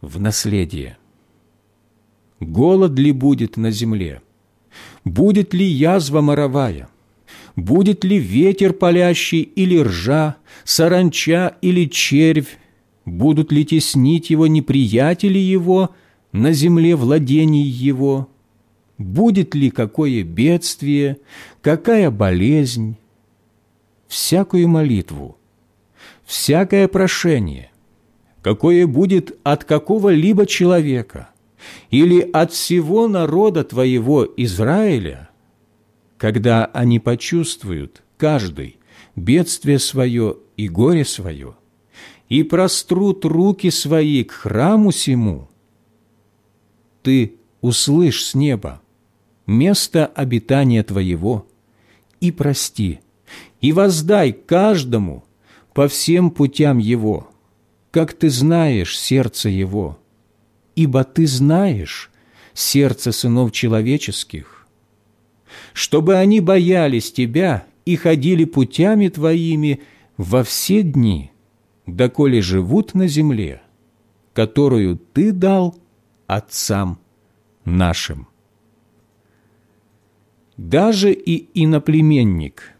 в наследие. Голод ли будет на земле? Будет ли язва моровая? будет ли ветер палящий или ржа, саранча или червь, будут ли теснить его неприятели его на земле владений его, будет ли какое бедствие, какая болезнь, всякую молитву, всякое прошение, какое будет от какого-либо человека или от всего народа твоего Израиля – когда они почувствуют, каждый, бедствие свое и горе свое, и прострут руки свои к храму сему, ты услышь с неба место обитания твоего и прости, и воздай каждому по всем путям его, как ты знаешь сердце его, ибо ты знаешь сердце сынов человеческих, чтобы они боялись тебя и ходили путями твоими во все дни, доколе живут на земле, которую ты дал отцам нашим. Даже и иноплеменник,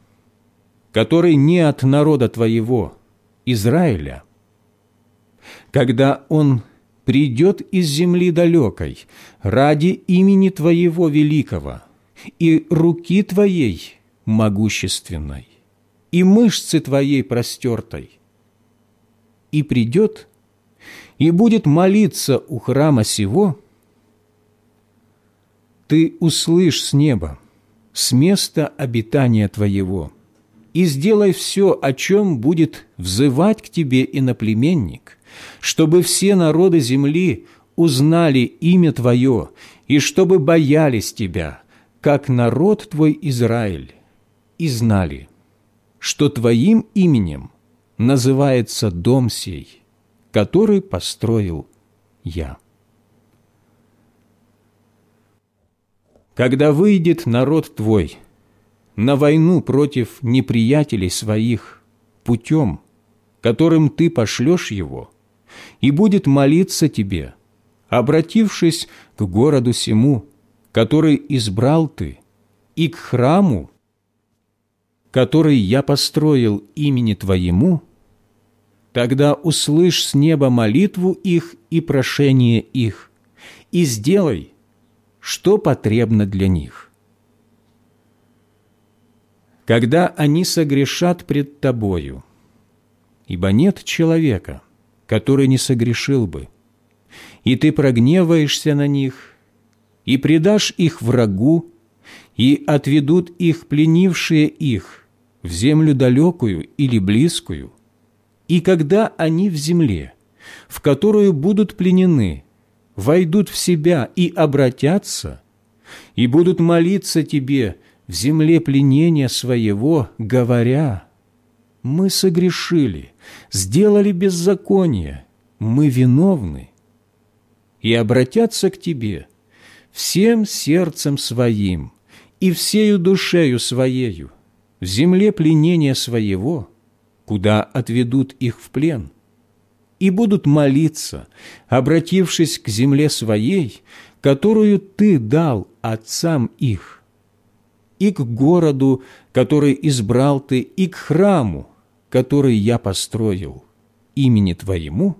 который не от народа твоего, Израиля, когда он придет из земли далекой ради имени Твоего великого и руки Твоей могущественной и мышцы Твоей простертой, и придет и будет молиться у храма сего, Ты услышь с неба, с места обитания Твоего, и сделай все, о чем будет взывать к Тебе иноплеменник, чтобы все народы земли узнали имя Твое и чтобы боялись Тебя, как народ Твой Израиль, и знали, что Твоим именем называется дом сей, который построил я. Когда выйдет народ Твой на войну против неприятелей своих путем, которым Ты пошлешь его – и будет молиться тебе, обратившись к городу сему, который избрал ты, и к храму, который я построил имени Твоему, тогда услышь с неба молитву их и прошение их, и сделай, что потребно для них. Когда они согрешат пред Тобою, ибо нет человека, который не согрешил бы. И ты прогневаешься на них, и предашь их врагу, и отведут их пленившие их в землю далекую или близкую, и когда они в земле, в которую будут пленены, войдут в себя и обратятся, и будут молиться тебе в земле пленения своего, говоря, мы согрешили, сделали беззаконие, мы виновны, и обратятся к Тебе всем сердцем своим и всею душею своею в земле пленения своего, куда отведут их в плен, и будут молиться, обратившись к земле своей, которую Ты дал отцам их, и к городу, который избрал Ты, и к храму, который я построил имени Твоему,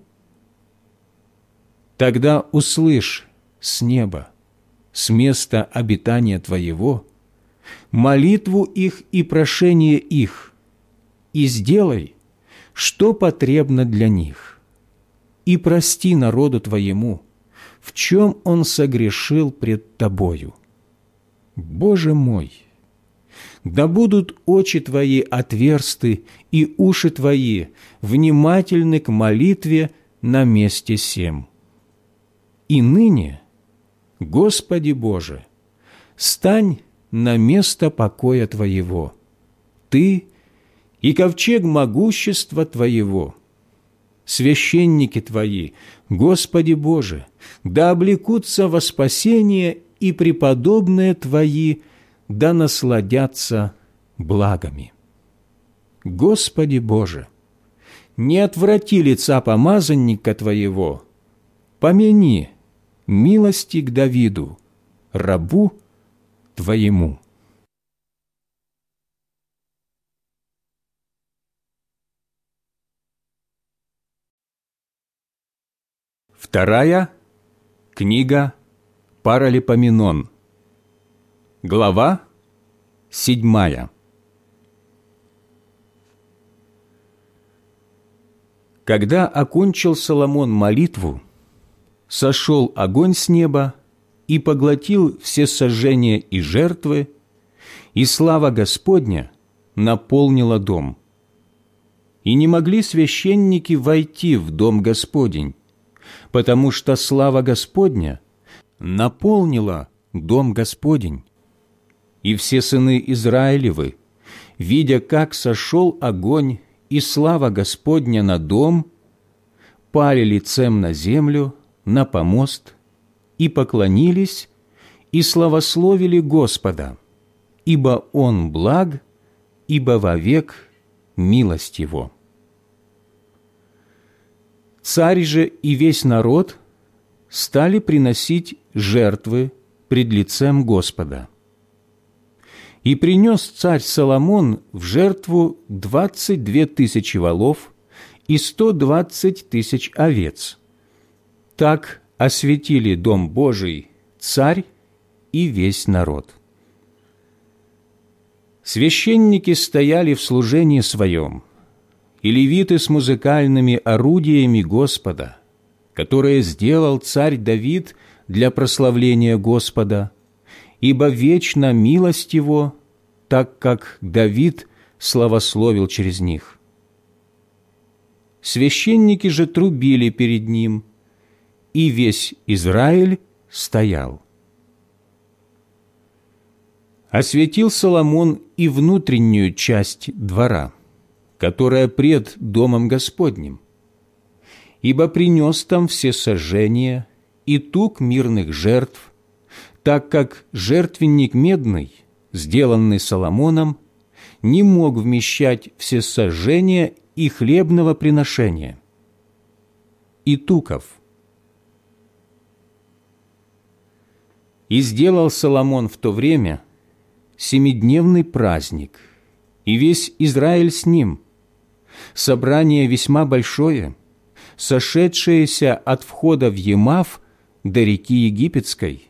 тогда услышь с неба, с места обитания Твоего, молитву их и прошение их, и сделай, что потребно для них, и прости народу Твоему, в чем он согрешил пред Тобою. Боже мой! Да будут очи Твои отверсты и уши Твои внимательны к молитве на месте сем. И ныне, Господи Боже, стань на место покоя Твоего, Ты и ковчег могущества Твоего. Священники Твои, Господи Боже, да облекутся во спасение и преподобные Твои – да насладятся благами. Господи Боже, не отврати лица помазанника Твоего, помяни милости к Давиду, рабу Твоему. Вторая книга Паралипоменон – Глава седьмая Когда окончил Соломон молитву, сошел огонь с неба и поглотил все сожжения и жертвы, и слава Господня наполнила дом. И не могли священники войти в дом Господень, потому что слава Господня наполнила дом Господень. И все сыны Израилевы, видя, как сошел огонь и слава Господня на дом, пали лицем на землю, на помост, и поклонились, и славословили Господа, ибо Он благ, ибо вовек милость Его. Царь же и весь народ стали приносить жертвы пред лицем Господа. И принес царь Соломон в жертву двадцать две тысячи волов и сто двадцать тысяч овец. Так осветили дом Божий царь и весь народ. Священники стояли в служении своем, и левиты с музыкальными орудиями Господа, которое сделал царь Давид для прославления Господа, ибо вечна милость его, так как Давид славословил через них. Священники же трубили перед ним, и весь Израиль стоял осветил Соломон и внутреннюю часть двора, которая пред Домом Господним, ибо принес там все сожжения и тук мирных жертв, так как жертвенник медный, сделанный Соломоном, не мог вмещать все сожжения и хлебного приношения. И туков. И сделал Соломон в то время – семидневный праздник, и весь Израиль с ним. Собрание весьма большое, сошедшееся от входа в Емав до реки Египетской.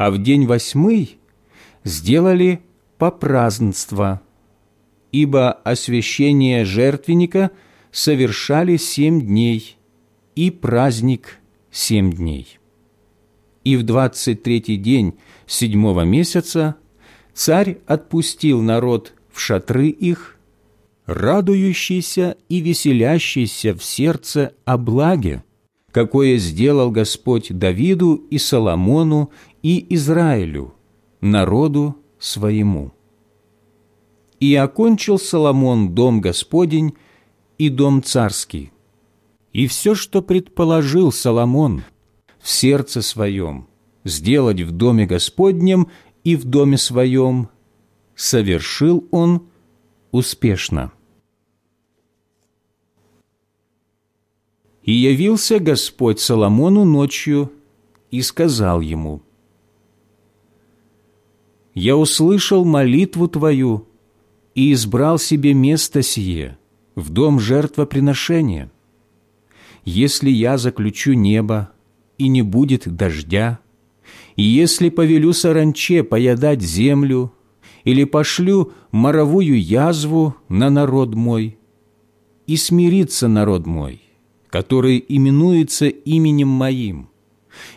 А в день восьмый сделали попразднство, ибо освящение жертвенника совершали семь дней, и праздник семь дней. И в двадцать третий день седьмого месяца – царь отпустил народ в шатры их, радующийся и веселящийся в сердце о благе, какое сделал Господь Давиду и Соломону и Израилю, народу своему. И окончил Соломон дом Господень и дом царский. И все, что предположил Соломон в сердце своем сделать в доме Господнем и в доме своем совершил он успешно. И явился Господь Соломону ночью и сказал ему, «Я услышал молитву твою и избрал себе место сие, в дом жертвоприношения. Если я заключу небо, и не будет дождя, и если повелю саранче поедать землю, или пошлю моровую язву на народ мой, и смирится народ мой, который именуется именем моим,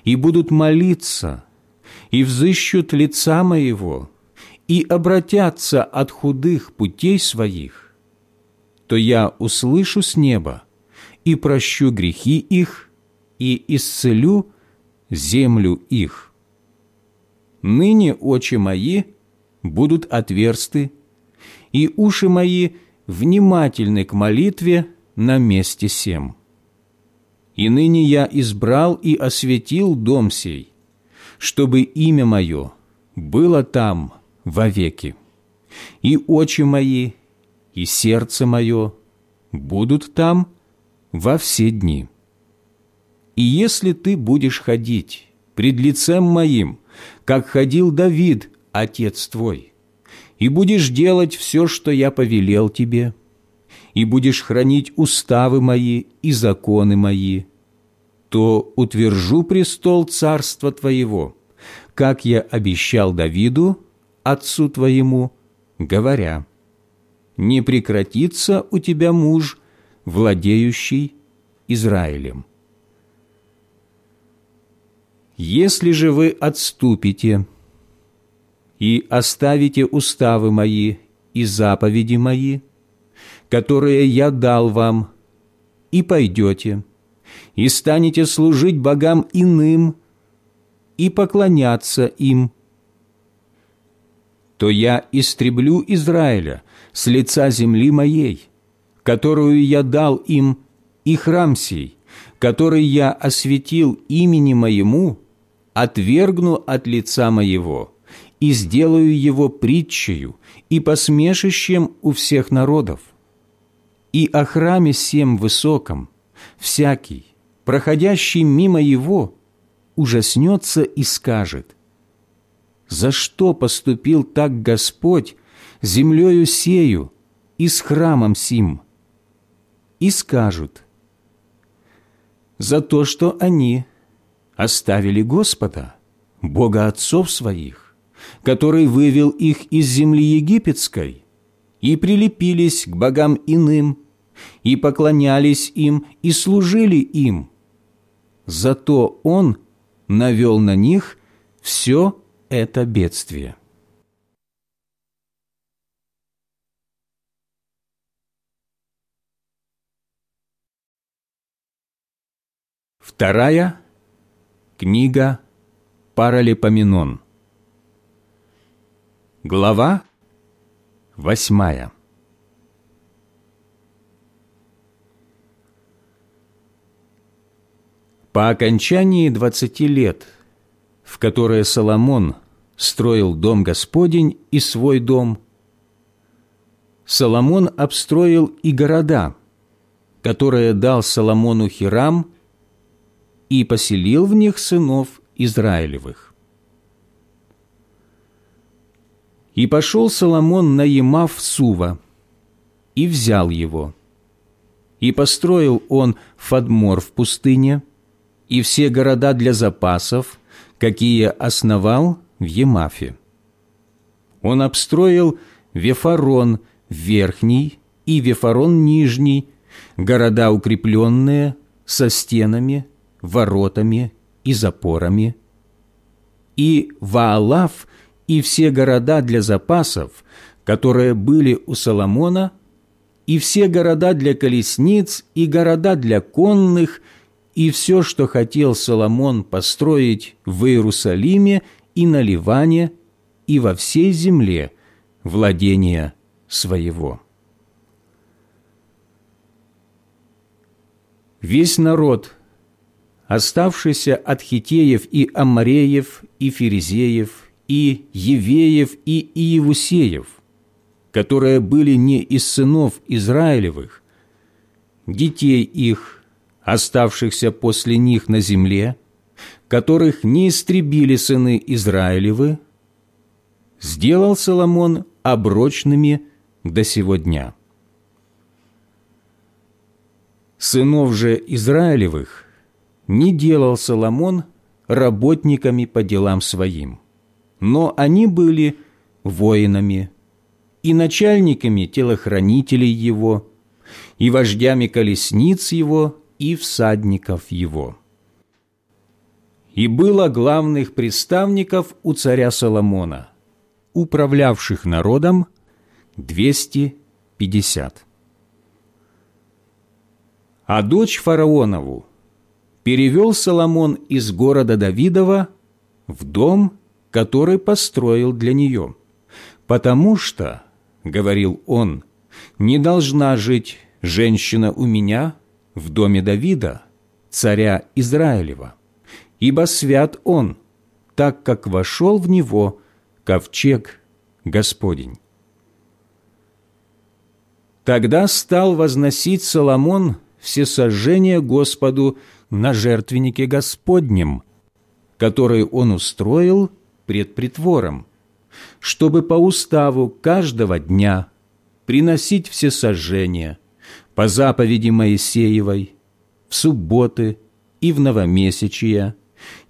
и будут молиться, и взыщут лица моего, и обратятся от худых путей своих, то я услышу с неба и прощу грехи их, и исцелю землю их» ныне очи мои будут отверсты, и уши мои внимательны к молитве на месте сем. И ныне я избрал и осветил дом сей, чтобы имя мое было там вовеки, и очи мои, и сердце мое будут там во все дни. И если ты будешь ходить пред лицем моим как ходил Давид, отец твой, и будешь делать все, что я повелел тебе, и будешь хранить уставы мои и законы мои, то утвержу престол царства твоего, как я обещал Давиду, отцу твоему, говоря, «Не прекратится у тебя муж, владеющий Израилем». Если же вы отступите и оставите уставы мои и заповеди мои, которые я дал вам, и пойдете, и станете служить богам иным и поклоняться им, то я истреблю Израиля с лица земли моей, которую я дал им, и храм сей, который я осветил имени моему, отвергну от лица моего и сделаю его притчею и посмешищем у всех народов. И о храме всем высоком всякий, проходящий мимо его, ужаснется и скажет, «За что поступил так Господь землею сею и с храмом сим?» И скажут, «За то, что они оставили Господа, Бога отцов своих, который вывел их из земли египетской, и прилепились к богам иным, и поклонялись им, и служили им. Зато Он навел на них все это бедствие. Вторая книга Паралипоменон. Глава восьмая. По окончании двадцати лет, в которые Соломон строил дом Господень и свой дом, Соломон обстроил и города, которые дал Соломону Хирам, и поселил в них сынов Израилевых. И пошел Соломон на Емав Сува, и взял его. И построил он Фадмор в пустыне – и все города для запасов, какие основал в Емафе. Он обстроил Вефарон Верхний и Вефарон Нижний, города укрепленные со стенами, воротами и запорами, и Ваалав и все города для запасов, которые были у Соломона, и все города для колесниц и города для конных – и все, что хотел Соломон построить в Иерусалиме и на Ливане, и во всей земле владения своего. Весь народ, оставшийся от хитеев и аммареев, и ферезеев, и евеев, и иевусеев, которые были не из сынов Израилевых, детей их – оставшихся после них на земле, которых не истребили сыны Израилевы, сделал Соломон оброчными до сего дня. Сынов же Израилевых не делал Соломон работниками по делам своим, но они были воинами и начальниками телохранителей его, и вождями колесниц его, и всадников его. И было главных представников у царя Соломона, управлявших народом, двести пятьдесят. А дочь фараонову перевел Соломон из города Давидова в дом, который построил для нее, потому что, говорил он, не должна жить женщина у меня в доме Давида, царя Израилева, ибо свят он, так как вошел в него ковчег Господень. Тогда стал возносить Соломон всесожжение Господу на жертвеннике Господнем, который он устроил пред притвором, чтобы по уставу каждого дня приносить всесожжение – по заповеди Моисеевой, в субботы и в новомесячия,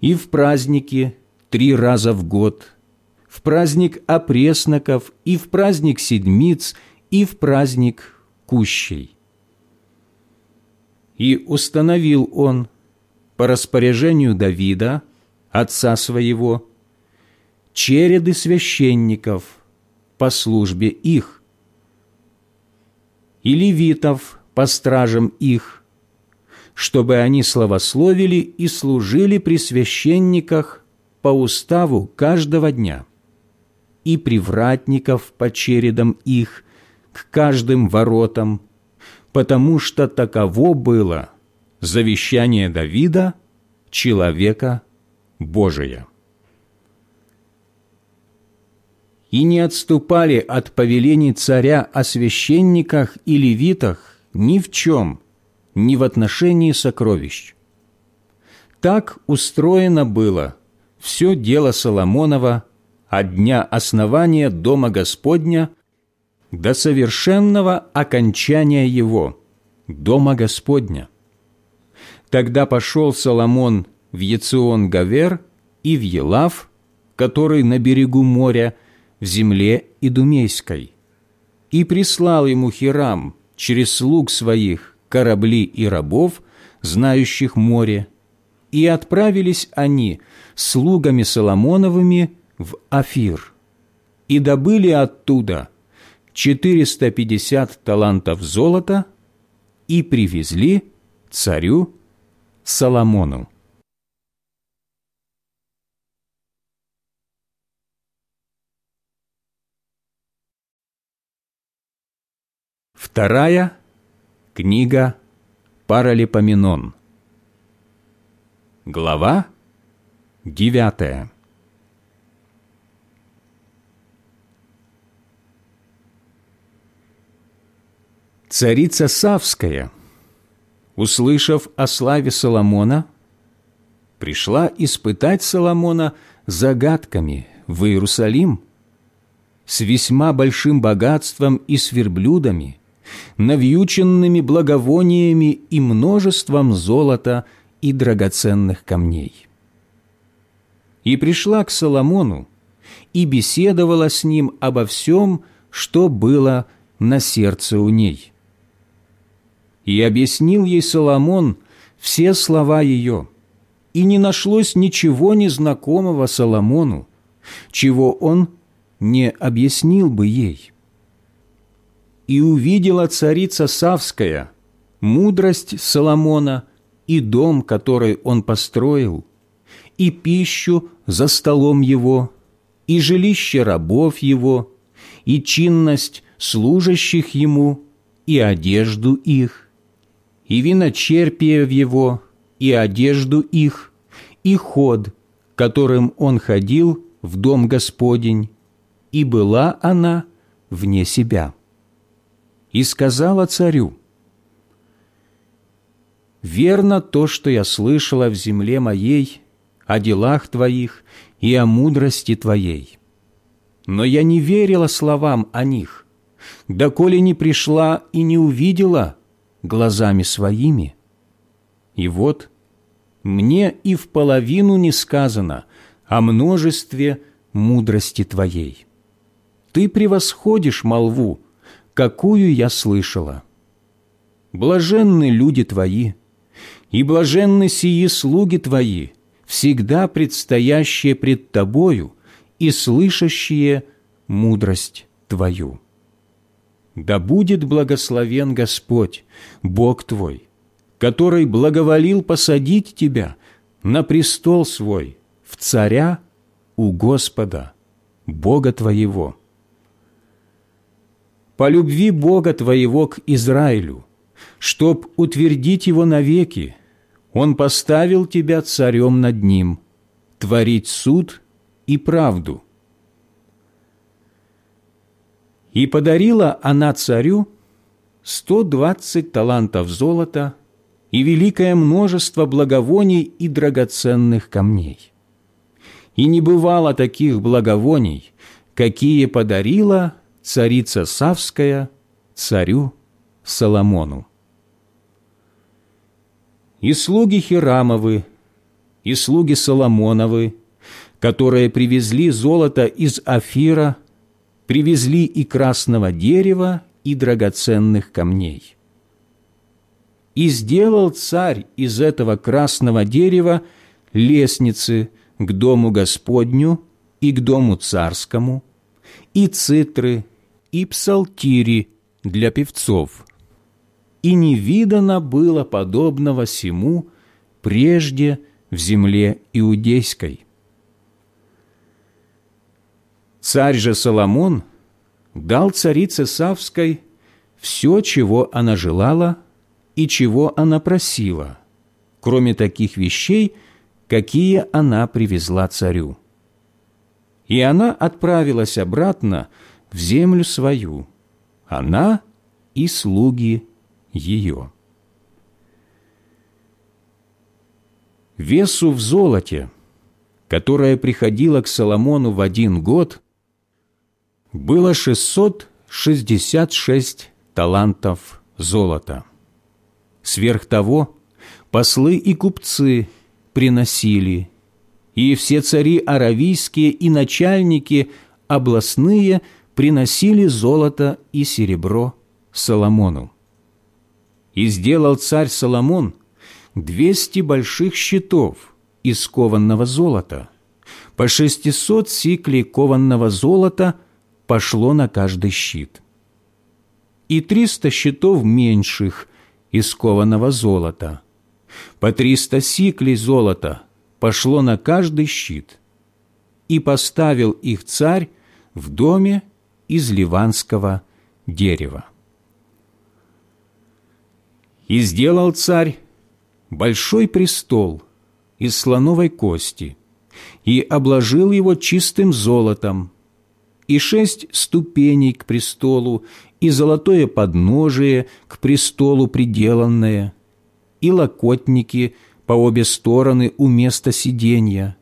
и в праздники три раза в год, в праздник опресноков, и в праздник седмиц, и в праздник кущей. И установил он по распоряжению Давида, отца своего, череды священников по службе их, и левитов по стражам их, чтобы они славословили и служили при священниках по уставу каждого дня, и привратников по чередам их к каждым воротам, потому что таково было завещание Давида, человека Божия. И не отступали от повелений царя о священниках и левитах ни в чем, ни в отношении сокровищ. Так устроено было все дело Соломонова от дня основания Дома Господня до совершенного окончания его, Дома Господня. Тогда пошел Соломон в Ецион-Гавер и в Елав, который на берегу моря, в земле Идумейской, и прислал ему Хирам через слуг своих корабли и рабов, знающих море, и отправились они слугами Соломоновыми в Афир, и добыли оттуда 450 талантов золота и привезли царю Соломону. Вторая книга Паралипоменон. Глава девятая. Царица Савская, услышав о славе Соломона, пришла испытать Соломона загадками в Иерусалим с весьма большим богатством и с верблюдами, навьюченными благовониями и множеством золота и драгоценных камней. И пришла к Соломону и беседовала с ним обо всем, что было на сердце у ней. И объяснил ей Соломон все слова ее, и не нашлось ничего незнакомого Соломону, чего он не объяснил бы ей и увидела царица Савская мудрость Соломона и дом, который он построил, и пищу за столом его, и жилище рабов его, и чинность служащих ему, и одежду их, и виночерпие в его, и одежду их, и ход, которым он ходил в дом Господень, и была она вне себя и сказала царю, «Верно то, что я слышала в земле моей о делах твоих и о мудрости твоей. Но я не верила словам о них, доколе не пришла и не увидела глазами своими. И вот мне и в половину не сказано о множестве мудрости твоей. Ты превосходишь молву, какую я слышала. Блаженны люди Твои, и блаженны сии слуги Твои, всегда предстоящие пред Тобою и слышащие мудрость Твою. Да будет благословен Господь, Бог Твой, который благоволил посадить Тебя на престол свой, в царя у Господа, Бога Твоего по любви Бога твоего к Израилю, чтоб утвердить его навеки, Он поставил тебя царем над ним, творить суд и правду. И подарила она царю сто двадцать талантов золота и великое множество благовоний и драгоценных камней. И не бывало таких благовоний, какие подарила царица Савская царю Соломону. И слуги Хирамовы, и слуги Соломоновы, которые привезли золото из Афира, привезли и красного дерева, и драгоценных камней. И сделал царь из этого красного дерева лестницы к дому Господню и к дому царскому, и цитры, и псалтири для певцов. И не видано было подобного сему прежде в земле иудейской. Царь же Соломон дал царице Савской все, чего она желала и чего она просила, кроме таких вещей, какие она привезла царю. И она отправилась обратно в землю свою, она и слуги ее. Весу в золоте, которое приходило к Соломону в один год, было 666 талантов золота. Сверх того, послы и купцы приносили, и все цари аравийские и начальники областные приносили золото и серебро Соломону. И сделал царь Соломон двести больших щитов из кованного золота, по шестисот сиклей кованного золота пошло на каждый щит. И триста щитов меньших из кованого золота. По триста сиклей золота пошло на каждый щит. И поставил их царь в доме из ливанского дерева. И сделал царь большой престол из слоновой кости и обложил его чистым золотом, и шесть ступеней к престолу, и золотое подножие к престолу приделанное, и локотники по обе стороны у места сиденья,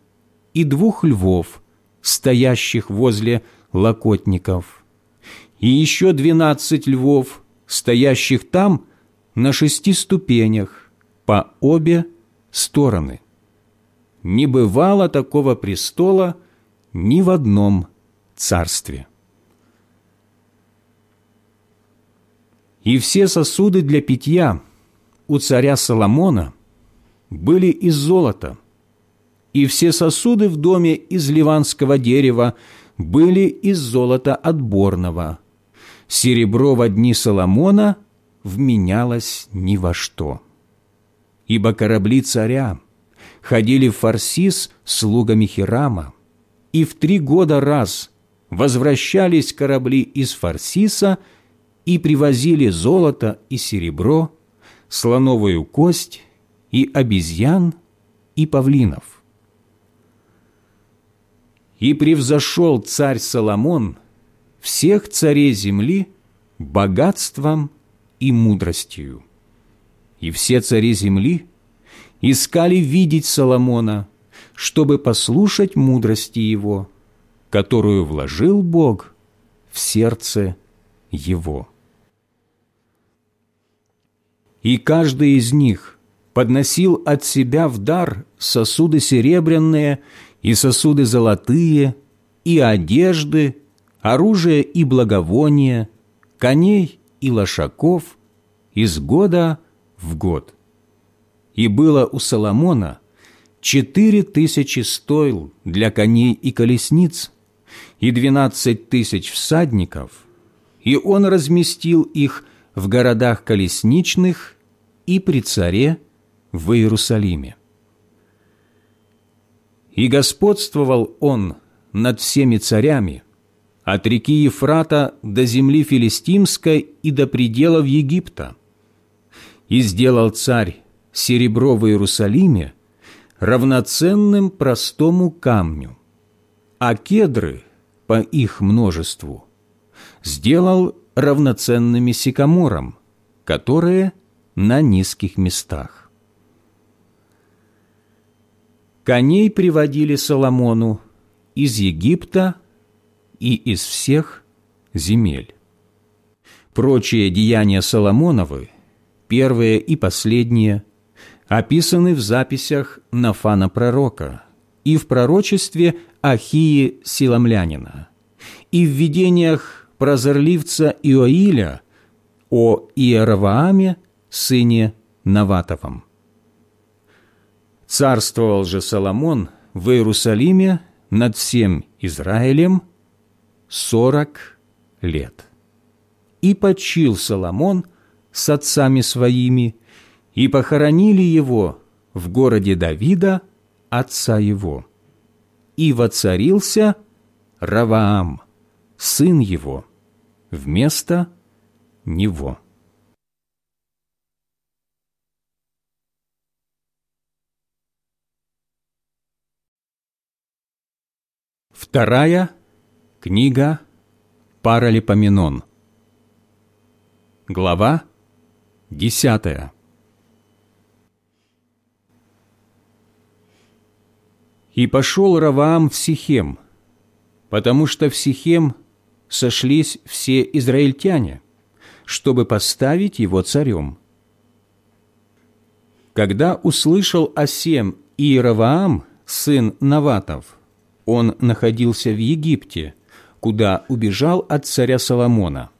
и двух львов, стоящих возле локотников, и еще двенадцать львов, стоящих там на шести ступенях по обе стороны. Не бывало такого престола ни в одном царстве. И все сосуды для питья у царя Соломона были из золота, и все сосуды в доме из ливанского дерева были из золота отборного. Серебро в дни Соломона вменялось ни во что. Ибо корабли царя ходили в Фарсис слугами Хирама, и в три года раз возвращались корабли из Фарсиса и привозили золото и серебро, слоновую кость и обезьян и павлинов. И превзошел царь Соломон всех царей земли богатством и мудростью. И все цари земли искали видеть Соломона, чтобы послушать мудрости его – которую вложил Бог в сердце его. И каждый из них подносил от себя в дар сосуды серебряные и сосуды золотые, и одежды, оружие и благовония, коней и лошаков из года в год. И было у Соломона четыре тысячи стойл для коней и колесниц, и двенадцать тысяч всадников, и он разместил их в городах колесничных и при царе в Иерусалиме. И господствовал он над всеми царями, от реки Ефрата до земли Филистимской и до пределов Египта. И сделал царь серебро в Иерусалиме равноценным простому камню, а кедры по их множеству сделал равноценными сикаморам, которые на низких местах. Коней приводили Соломону из Египта и из всех земель. Прочие деяния Соломоновы, первые и последние, описаны в записях Нафана пророка и в пророчестве Ахии Силамлянина, и в видениях прозорливца Иоиля о Иеравааме, сыне Наватовом. Царствовал же Соломон в Иерусалиме над всем Израилем сорок лет. И почил Соломон с отцами своими, и похоронили его в городе Давида, отца его. И воцарился Раваам, сын его, вместо него. Вторая книга Паралипоменон. Глава десятая. И пошел Раваам в Сихем, потому что в Сихем сошлись все израильтяне, чтобы поставить его царем. Когда услышал Асем и Раваам, сын Наватов, он находился в Египте, куда убежал от царя Соломона,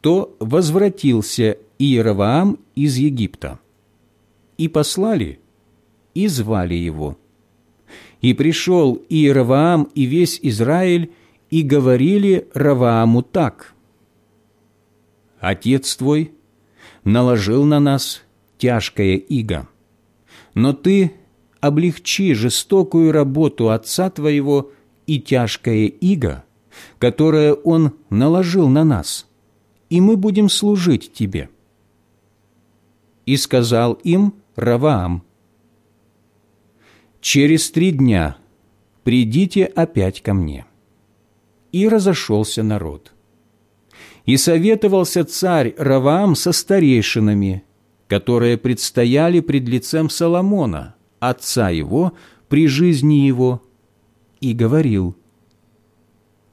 то возвратился Иераваам из Египта. И послали, и звали его. И пришел Иераваам и весь Израиль, и говорили Равааму так. «Отец твой наложил на нас тяжкое иго, но ты облегчи жестокую работу отца твоего и тяжкое иго, которое он наложил на нас, и мы будем служить тебе». И сказал им Раваам, «Через три дня придите опять ко мне». И разошелся народ. И советовался царь Раваам со старейшинами, которые предстояли пред лицем Соломона, отца его при жизни его и говорил,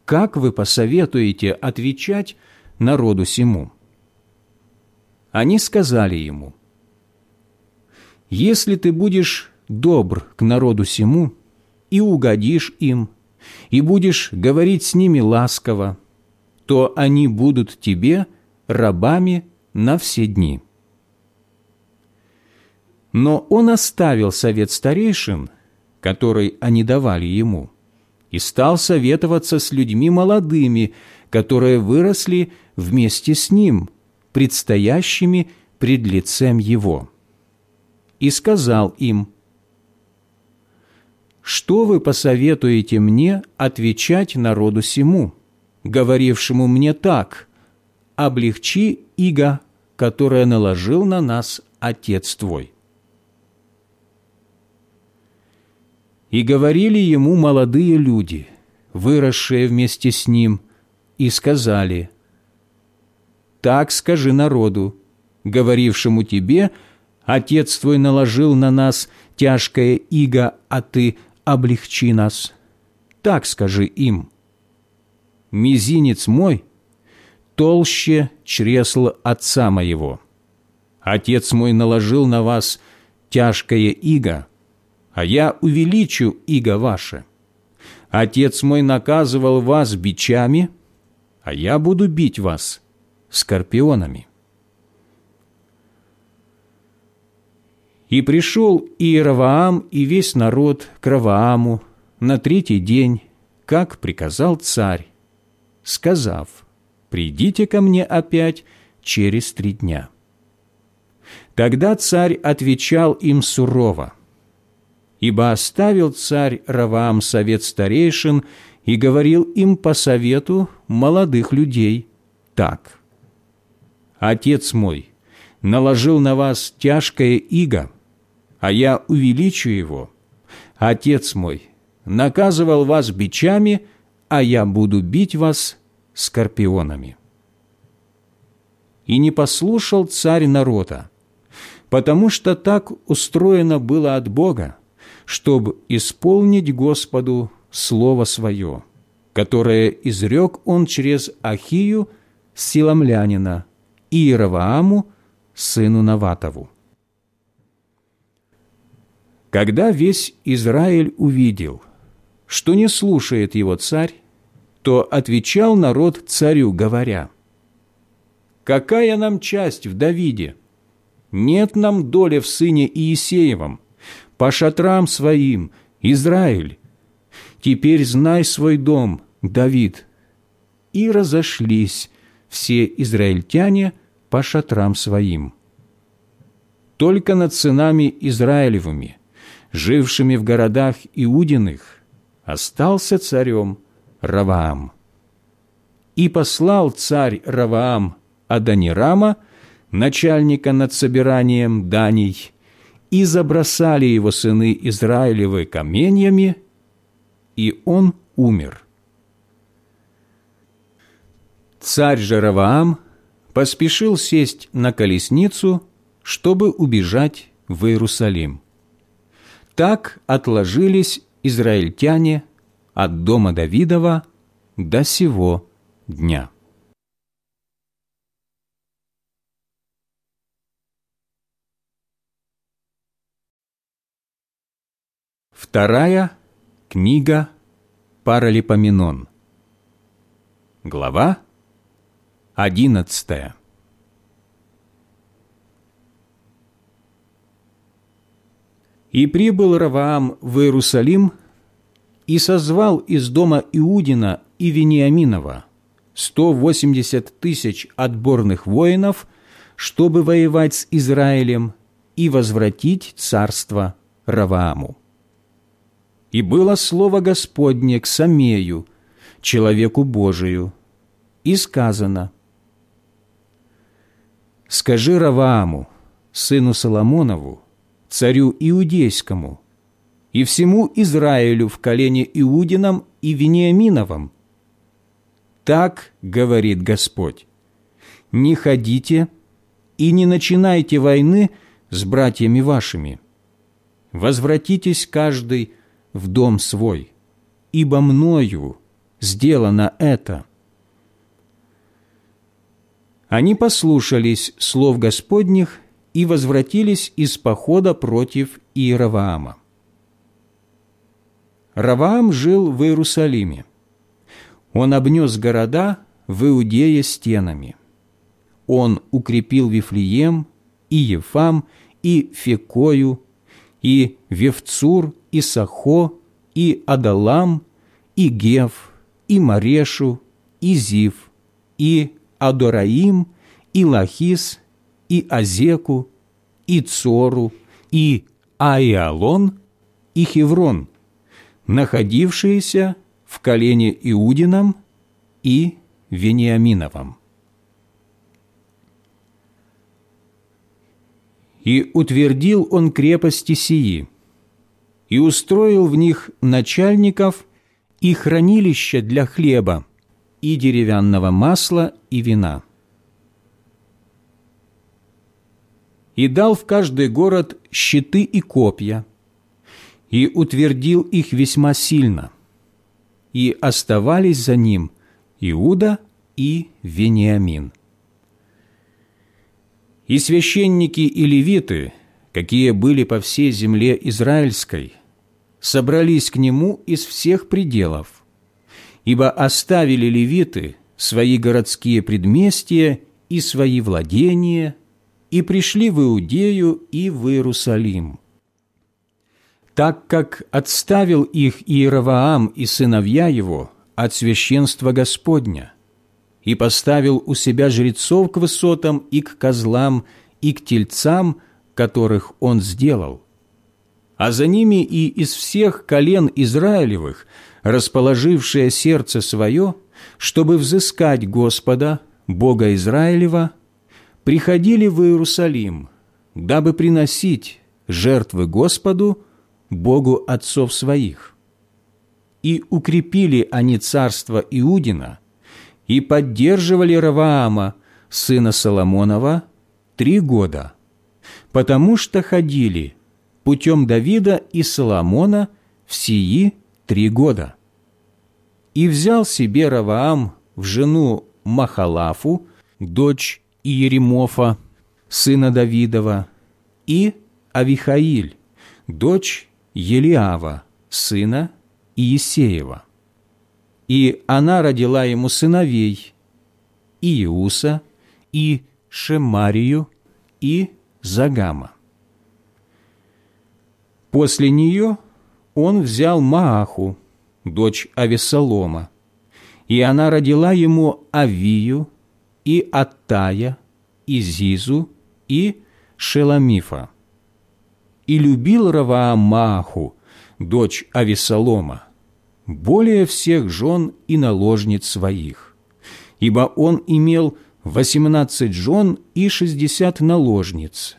«Как вы посоветуете отвечать народу сему?» Они сказали ему, «Если ты будешь добр к народу сему и угодишь им, и будешь говорить с ними ласково, то они будут тебе рабами на все дни». Но он оставил совет старейшин, который они давали ему, и стал советоваться с людьми молодыми, которые выросли вместе с ним, предстоящими пред лицем его. И сказал им, «Что вы посоветуете мне отвечать народу сему, говорившему мне так, облегчи иго, которое наложил на нас Отец твой?» И говорили ему молодые люди, выросшие вместе с ним, и сказали, «Так скажи народу, говорившему тебе, Отец твой наложил на нас тяжкое иго, а ты облегчи нас. Так скажи им, мизинец мой толще чресл отца моего. Отец мой наложил на вас тяжкое иго, а я увеличу иго ваше. Отец мой наказывал вас бичами, а я буду бить вас скорпионами». И пришел Иераваам и весь народ к Равааму на третий день, как приказал царь, сказав, «Придите ко мне опять через три дня». Тогда царь отвечал им сурово, ибо оставил царь Раваам совет старейшин и говорил им по совету молодых людей так. «Отец мой наложил на вас тяжкое иго, а я увеличу его. Отец мой наказывал вас бичами, а я буду бить вас скорпионами». И не послушал царь народа, потому что так устроено было от Бога, чтобы исполнить Господу Слово Свое, которое изрек Он через Ахию, силамлянина, и Иеравааму, сыну Наватову. Когда весь Израиль увидел, что не слушает его царь, то отвечал народ царю, говоря, «Какая нам часть в Давиде? Нет нам доли в сыне Иисеевом, по шатрам своим, Израиль. Теперь знай свой дом, Давид». И разошлись все израильтяне по шатрам своим. Только над сынами Израилевыми, жившими в городах Иудиных, остался царем Раваам. И послал царь Раваам Аданирама, начальника над собиранием даний, и забросали его сыны Израилевы каменьями, и он умер. Царь же Раваам поспешил сесть на колесницу, чтобы убежать в Иерусалим. Так отложились израильтяне от дома Давидова до сего дня. Вторая книга Паралипоменон. Глава одиннадцатая. И прибыл Раваам в Иерусалим и созвал из дома Иудина и Вениаминова сто восемьдесят тысяч отборных воинов, чтобы воевать с Израилем и возвратить царство Равааму. И было слово Господне к Самею, человеку Божию, и сказано, «Скажи Равааму, сыну Соломонову, царю Иудейскому, и всему Израилю в колене Иудином и Вениаминовом. Так говорит Господь, не ходите и не начинайте войны с братьями вашими. Возвратитесь каждый в дом свой, ибо мною сделано это». Они послушались слов Господних и возвратились из похода против Иераваама. Раваам жил в Иерусалиме. Он обнес города в Иудее стенами. Он укрепил Вифлеем и Ефам, и Фекою, и Вевцур, и Сахо, и Адалам, и Гев, и Марешу, и Зив, и Адораим, и Лахис, и Азеку, и Цору, и Аиалон, и Хеврон, находившиеся в колене Иудином и Вениаминовом. И утвердил он крепости сии, и устроил в них начальников и хранилища для хлеба, и деревянного масла и вина. И дал в каждый город щиты и копья, и утвердил их весьма сильно, и оставались за ним Иуда и Вениамин. И священники и левиты, какие были по всей земле израильской, собрались к нему из всех пределов, ибо оставили левиты свои городские предместья и свои владения и пришли в Иудею и в Иерусалим так как отставил их Иераваам и сыновья его от священства Господня, и поставил у себя жрецов к высотам и к козлам, и к тельцам, которых он сделал. А за ними и из всех колен Израилевых, расположившее сердце свое, чтобы взыскать Господа, Бога Израилева, приходили в Иерусалим, дабы приносить жертвы Господу, Богу отцов своих. И укрепили они царство Иудина, и поддерживали Раваама, сына Соломонова, три года, потому что ходили путем Давида и Соломона в сии три года. И взял себе Раваам в жену Махалафу, дочь Иеремофа, сына Давидова, и Авихаиль, дочь Елиава, сына Иисеева. И она родила ему сыновей Иуса, и Шемарию, и Загама. После нее он взял Мааху, дочь Авесолома, и она родила ему Авию, и Аттая, и Зизу, и Шеламифа. И любил Раваам Мааху, дочь Авесолома, более всех жен и наложниц своих, ибо он имел восемнадцать жен и шестьдесят наложниц,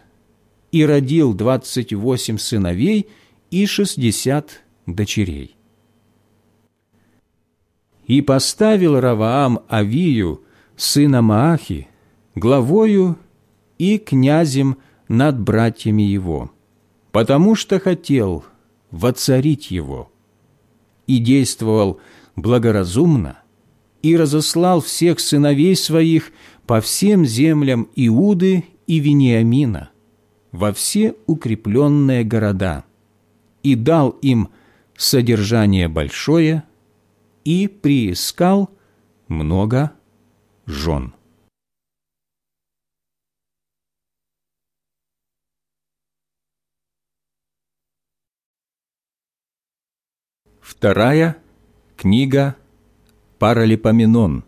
и родил двадцать восемь сыновей и шестьдесят дочерей. И поставил Раваам Авию, сына Маахи, главою и князем над братьями его, потому что хотел воцарить его, и действовал благоразумно, и разослал всех сыновей своих по всем землям Иуды и Вениамина, во все укрепленные города, и дал им содержание большое, и приискал много жен. Вторая книга Паралипоменон.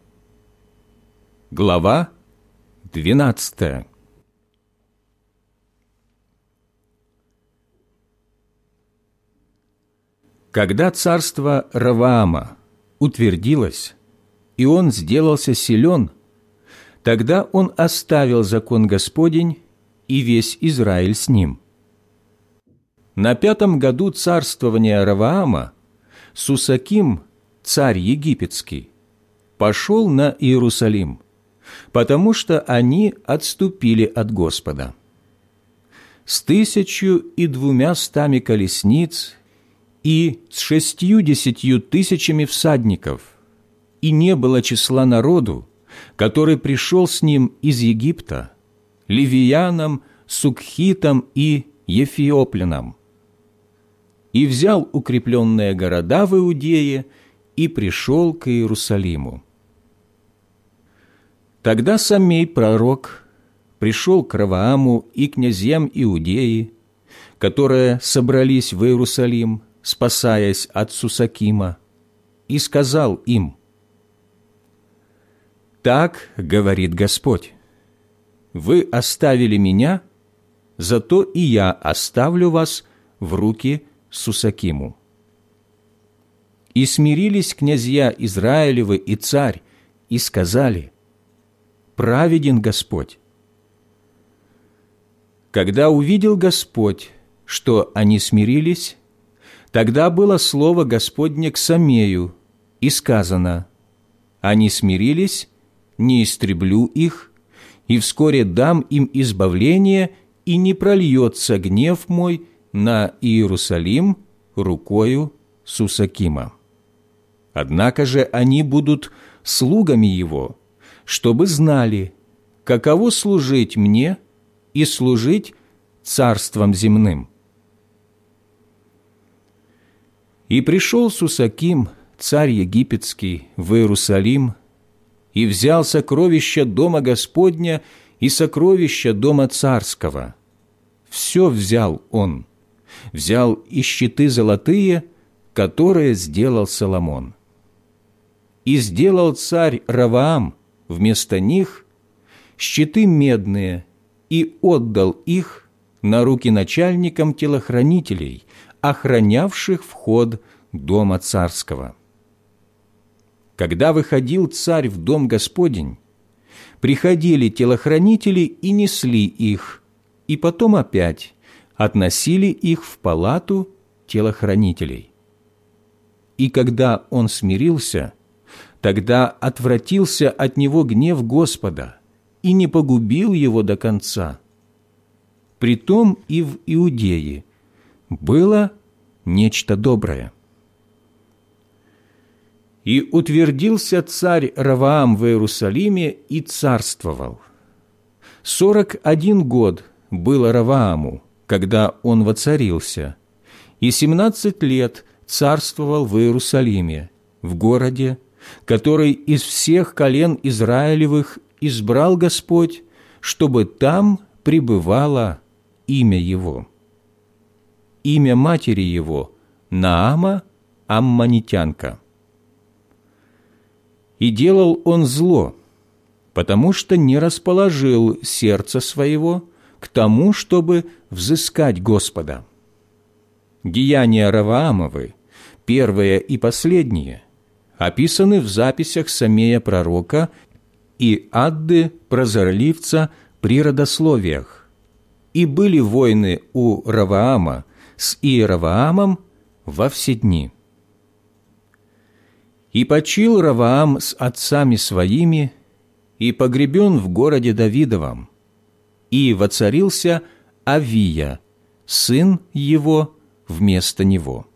Глава 12. Когда царство Раваама утвердилось, и он сделался силен, тогда он оставил закон Господень и весь Израиль с ним. На пятом году царствования Раваама Сусаким, царь египетский, пошел на Иерусалим, потому что они отступили от Господа. С тысячу и двумя стами колесниц и с шестью-десятью тысячами всадников, и не было числа народу, который пришел с ним из Египта, Ливияном, Сукхитом и Ефиоплином, и взял укрепленные города в Иудее и пришел к Иерусалиму. Тогда Самей пророк пришел к Равааму и князьям Иудеи, которые собрались в Иерусалим, спасаясь от Сусакима, и сказал им, «Так говорит Господь, вы оставили меня, зато и я оставлю вас в руки Сусакиму». И смирились князья Израилевы и царь, и сказали, «Праведен Господь». Когда увидел Господь, что они смирились, Тогда было слово Господне к Самею, и сказано, «Они смирились, не истреблю их, и вскоре дам им избавление, и не прольется гнев мой на Иерусалим рукою Сусакима. Однако же они будут слугами его, чтобы знали, каково служить мне и служить царством земным». И пришел Сусаким, царь египетский, в Иерусалим, и взял сокровища дома Господня и сокровища дома царского. Все взял он, взял и щиты золотые, которые сделал Соломон. И сделал царь Раваам вместо них щиты медные и отдал их на руки начальникам телохранителей, охранявших вход дома царского. Когда выходил царь в дом Господень, приходили телохранители и несли их, и потом опять относили их в палату телохранителей. И когда он смирился, тогда отвратился от него гнев Господа и не погубил его до конца. Притом и в Иудее – было нечто доброе. И утвердился царь Раваам в Иерусалиме и царствовал. Сорок один год было Равааму, когда он воцарился, и семнадцать лет царствовал в Иерусалиме, в городе, который из всех колен Израилевых избрал Господь, чтобы там пребывало имя Его имя матери его Наама, аммонитянка. И делал он зло, потому что не расположил сердце своего к тому, чтобы взыскать Господа. Деяния Раваамовы, первое и последнее, описаны в записях Самея пророка и Адды прозорливца при родословиях. И были войны у Раваама с Иераваамом во все дни. И почил Раваам с отцами своими, и погребен в городе Давидовом, и воцарился Авия, сын его, вместо него.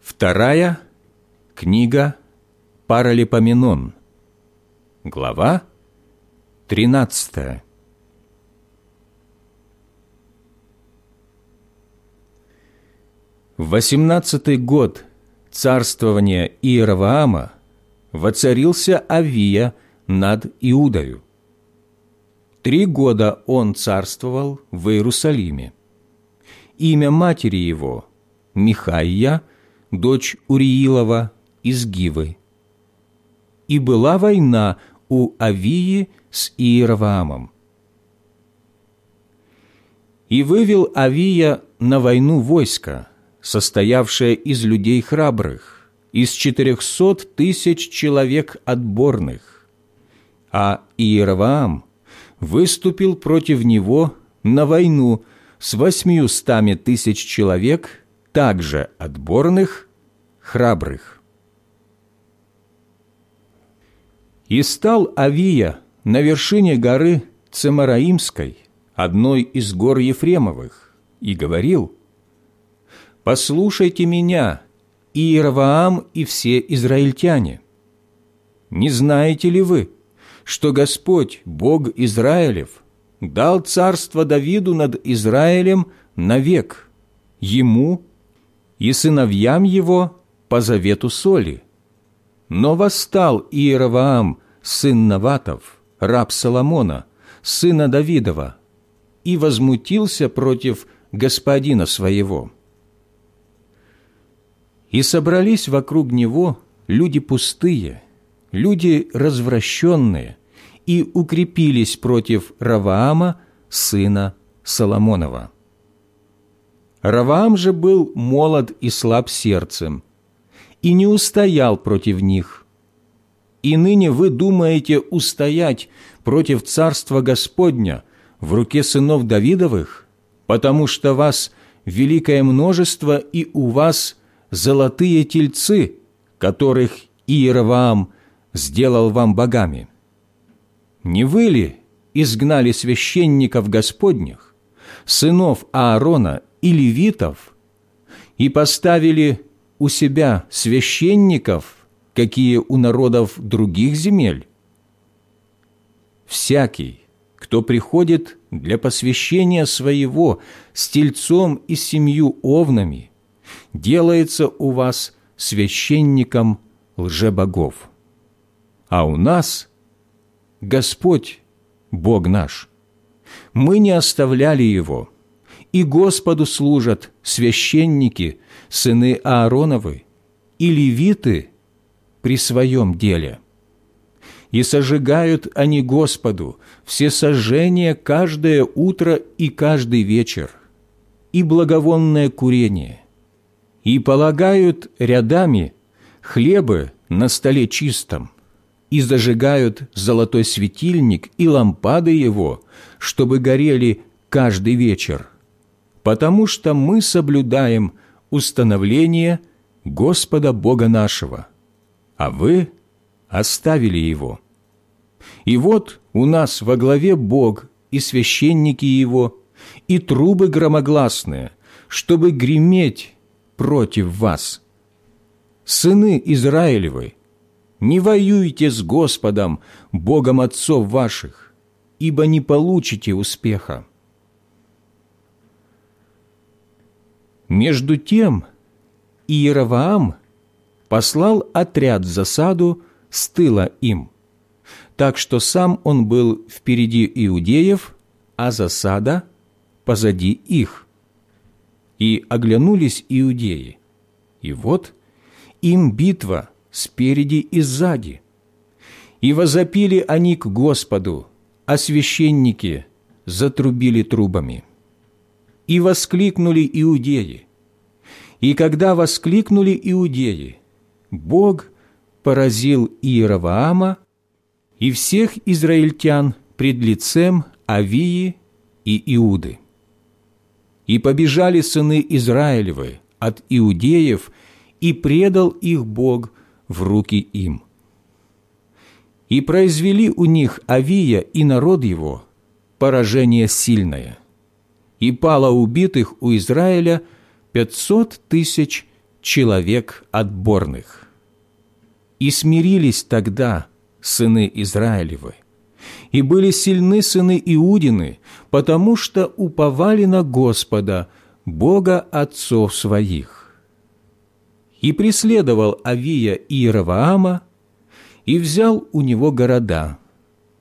Вторая книга Паралипоменон, глава 13. В восемнадцатый год царствования Иераваама воцарился Авия над Иудою. Три года он царствовал в Иерусалиме. Имя матери его – Михайя – дочь Уриилова из Гивы. И была война у Авии с Иераваамом. И вывел Авия на войну войско, состоявшее из людей храбрых, из четырехсот тысяч человек отборных, а Иераваам выступил против него на войну с восьмиустами тысяч человек также отборных, храбрых. И стал Авия на вершине горы Цемараимской, одной из гор Ефремовых, и говорил, «Послушайте меня, Иераваам и все израильтяне. Не знаете ли вы, что Господь, Бог Израилев, дал царство Давиду над Израилем навек, ему и сыновьям его по завету соли. Но восстал Иераваам, сын Наватов, раб Соломона, сына Давидова, и возмутился против господина своего. И собрались вокруг него люди пустые, люди развращенные, и укрепились против Раваама, сына Соломонова. Раваам же был молод и слаб сердцем, и не устоял против них. И ныне вы думаете устоять против царства Господня в руке сынов Давидовых, потому что вас великое множество и у вас золотые тельцы, которых Иераваам сделал вам богами. Не вы ли изгнали священников Господних, сынов Аарона и левитов, и поставили у себя священников, какие у народов других земель. Всякий, кто приходит для посвящения своего с тельцом и семью овнами, делается у вас священником лжебогов. А у нас Господь, Бог наш. Мы не оставляли Его – и Господу служат священники, сыны Аароновы, и левиты при своем деле. И сожигают они Господу все сожжения каждое утро и каждый вечер, и благовонное курение, и полагают рядами хлебы на столе чистом, и зажигают золотой светильник и лампады его, чтобы горели каждый вечер – потому что мы соблюдаем установление Господа Бога нашего, а вы оставили Его. И вот у нас во главе Бог и священники Его, и трубы громогласные, чтобы греметь против вас. Сыны Израилевы, не воюйте с Господом, Богом отцов ваших, ибо не получите успеха. Между тем Иераваам послал отряд в засаду с тыла им, так что сам он был впереди иудеев, а засада позади их. И оглянулись иудеи, и вот им битва спереди и сзади. И возопили они к Господу, а священники затрубили трубами. И воскликнули иудеи. И когда воскликнули иудеи, Бог поразил Иераваама и всех израильтян пред лицем Авии и Иуды. И побежали сыны Израилевы от иудеев, и предал их Бог в руки им. И произвели у них Авия и народ его поражение сильное, и пало убитых у Израиля пятьсот тысяч человек отборных. И смирились тогда сыны Израилевы, и были сильны сыны Иудины, потому что уповали на Господа, Бога отцов своих. И преследовал Авия Иераваама, и взял у него города,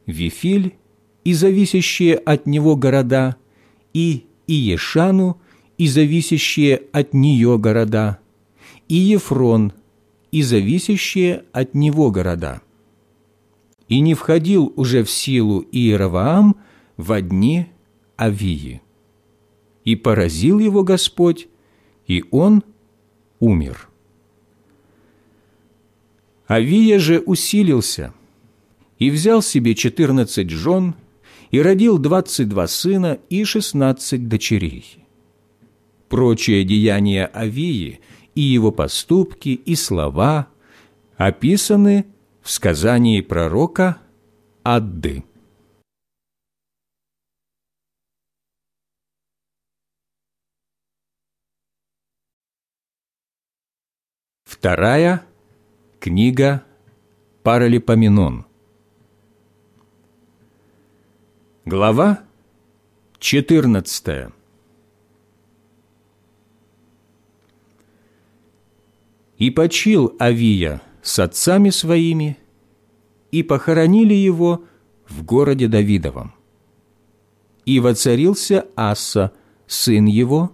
Вифиль и зависящие от него города, и Иешану и зависящие от нее города, и Ефрон и зависящие от него города. И не входил уже в силу Иераваам в дни Авии. И поразил его Господь, и он умер. Авия же усилился и взял себе четырнадцать жен и родил двадцать два сына и шестнадцать дочерей. Прочие деяния Авии и его поступки и слова описаны в сказании пророка Адды. Вторая книга Паралипоменон. Глава 14 И почил Авия с отцами своими, и похоронили его в городе Давидовом. И воцарился Аса, сын его,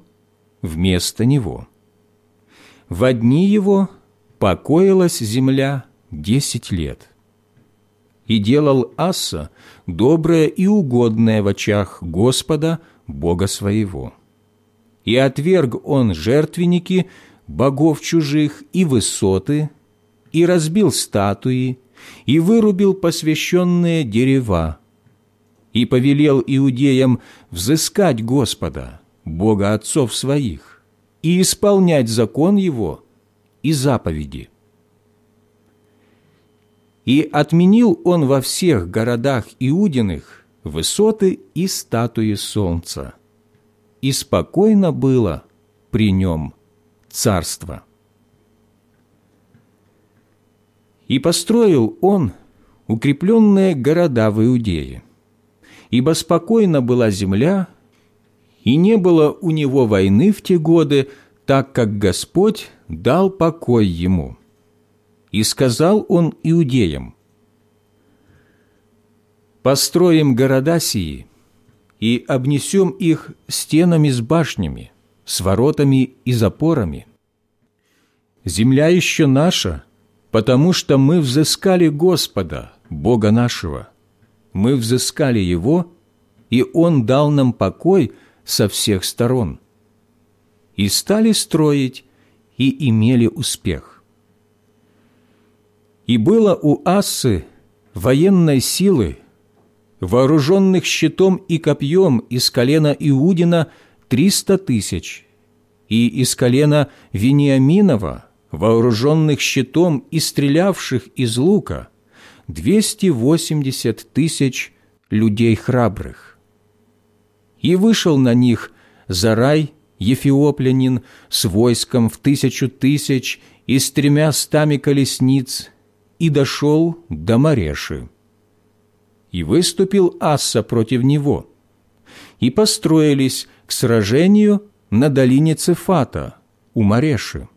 вместо него. В дни его покоилась земля десять лет. И делал Аса доброе и угодное в очах Господа, Бога своего. И отверг он жертвенники богов чужих и высоты, и разбил статуи, и вырубил посвященные дерева, и повелел иудеям взыскать Господа, Бога отцов своих, и исполнять закон Его и заповеди. И отменил он во всех городах Иудиных высоты и статуи солнца, и спокойно было при нем царство. И построил он укрепленные города в Иудее, ибо спокойно была земля, и не было у него войны в те годы, так как Господь дал покой ему. И сказал он иудеям, «Построим города сии и обнесем их стенами с башнями, с воротами и запорами. Земля еще наша, потому что мы взыскали Господа, Бога нашего. Мы взыскали Его, и Он дал нам покой со всех сторон. И стали строить, и имели успех. И было у Ассы военной силы, вооруженных щитом и копьем из колена Иудина – триста тысяч, и из колена Вениаминова, вооруженных щитом и стрелявших из лука, двести восемьдесят тысяч людей храбрых. И вышел на них Зарай, Ефиоплянин, с войском в тысячу тысяч и с тремя стами колесниц, и дошел до Мареши. И выступил Асса против него, и построились к сражению на долине Цефата у Мареши.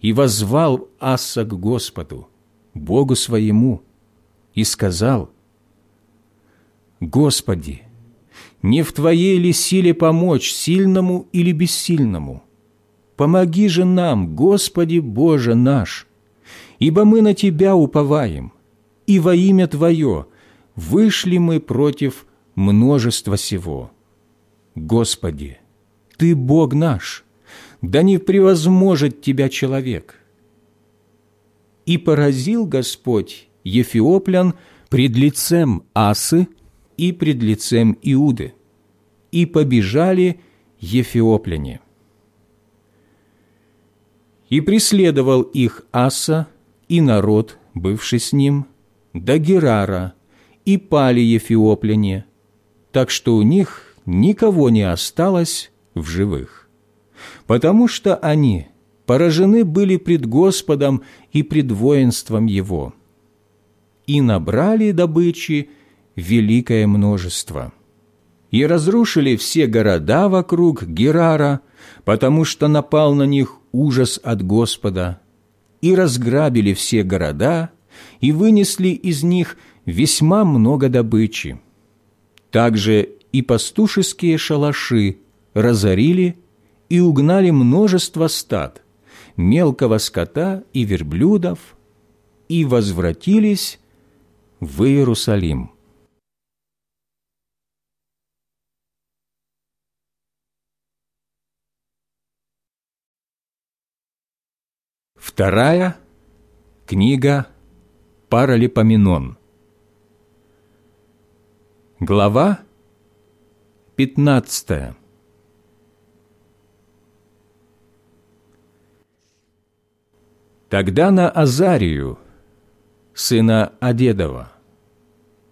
И возвал Аса к Господу, Богу своему, и сказал, «Господи, не в Твоей ли силе помочь сильному или бессильному? Помоги же нам, Господи Боже наш, ибо мы на Тебя уповаем, и во имя Твое вышли мы против множества сего. Господи, Ты Бог наш, да не превозможет Тебя человек». И поразил Господь Ефиоплян пред лицем Асы и пред лицем Иуды, и побежали ефиопляне. И преследовал их Аса и народ, бывший с ним, до Герара, и пали ефиопляне, так что у них никого не осталось в живых, потому что они поражены были пред Господом и пред воинством Его, и набрали добычи великое множество. И разрушили все города вокруг Герара, потому что напал на них ужас от Господа, и разграбили все города, и вынесли из них весьма много добычи. Также и пастушеские шалаши разорили и угнали множество стад, мелкого скота и верблюдов, и возвратились в Иерусалим. Вторая книга Паралипоменон. Глава 15. Тогда на Азарию, сына Одедова,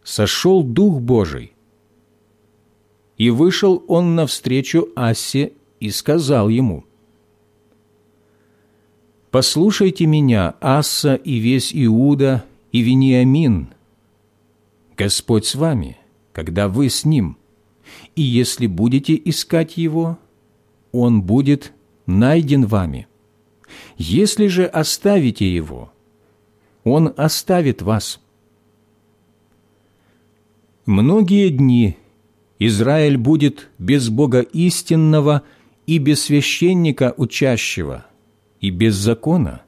сошел Дух Божий, и вышел он навстречу Асе и сказал ему – «Послушайте меня, Аса и весь Иуда и Вениамин. Господь с вами, когда вы с Ним, и если будете искать Его, Он будет найден вами. Если же оставите Его, Он оставит вас». Многие дни Израиль будет без Бога истинного и без священника учащего – и без закона.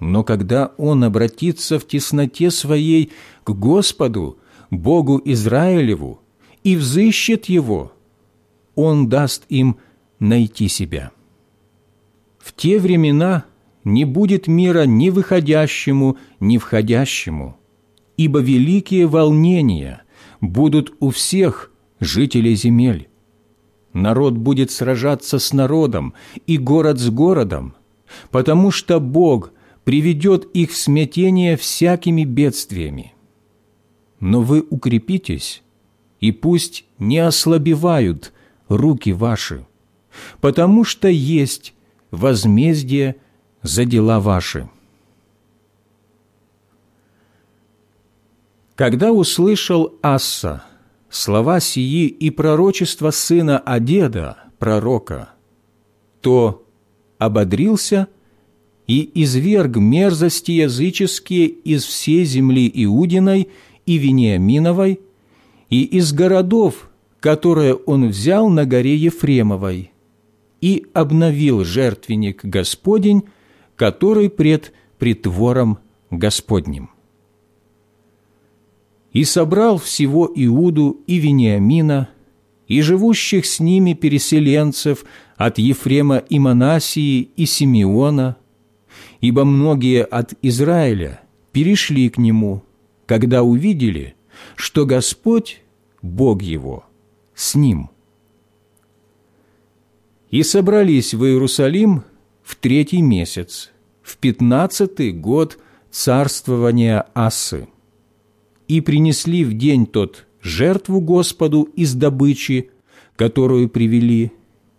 Но когда он обратится в тесноте своей к Господу, Богу Израилеву, и взыщет его, он даст им найти себя. В те времена не будет мира ни выходящему, ни входящему, ибо великие волнения будут у всех жителей земель. Народ будет сражаться с народом, и город с городом, потому что Бог приведет их в смятение всякими бедствиями. Но вы укрепитесь, и пусть не ослабевают руки ваши, потому что есть возмездие за дела ваши. Когда услышал Асса слова сии и пророчество сына Адеда, пророка, то ободрился и изверг мерзости языческие из всей земли Иудиной и Вениаминовой и из городов, которые он взял на горе Ефремовой, и обновил жертвенник Господень, который пред притвором Господним. И собрал всего Иуду и Вениамина, и живущих с ними переселенцев от Ефрема и Манасии и Симеона, ибо многие от Израиля перешли к нему, когда увидели, что Господь, Бог его, с ним. И собрались в Иерусалим в третий месяц, в пятнадцатый год царствования Асы, и принесли в день тот жертву Господу из добычи, которую привели,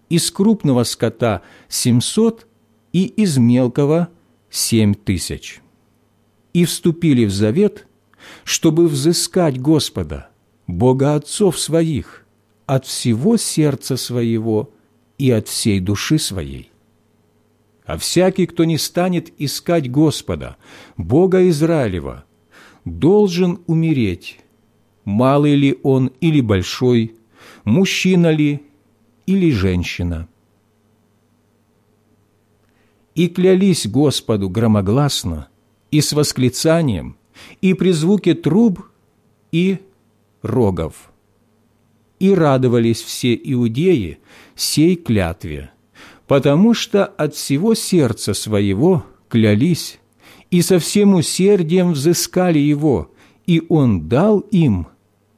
из крупного скота семьсот и из мелкого семь тысяч. И вступили в завет, чтобы взыскать Господа, Бога отцов своих, от всего сердца своего и от всей души своей. А всякий, кто не станет искать Господа, Бога Израилева, должен умереть, малый ли он или большой, мужчина ли или женщина. И клялись Господу громогласно и с восклицанием, и при звуке труб и рогов. И радовались все иудеи сей клятве, потому что от всего сердца своего клялись и со всем усердием взыскали его, и он дал им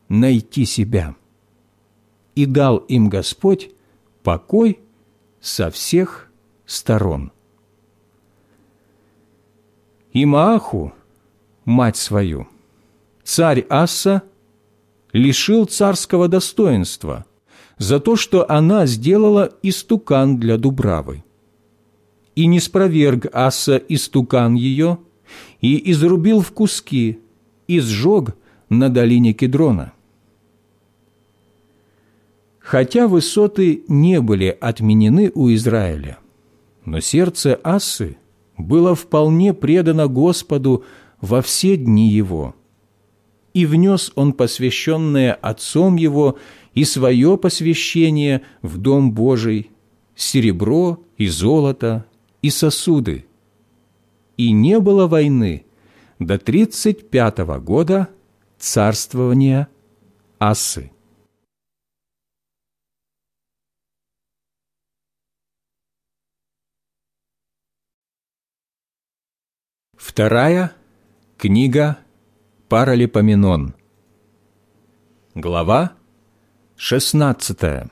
найти себя. И дал им Господь покой со всех сторон. И Мааху, мать свою, царь Асса лишил царского достоинства за то, что она сделала истукан для Дубравы. И не спроверг Асса истукан ее, и изрубил в куски, и сжег на долине Кедрона. Хотя высоты не были отменены у Израиля, но сердце Ассы было вполне предано Господу во все дни его. И внес он посвященное отцом его и свое посвящение в Дом Божий, серебро и золото и сосуды. И не было войны до тридцать пятого года царствования Асы. Вторая книга Паралипоменон. Глава шестнадцатая.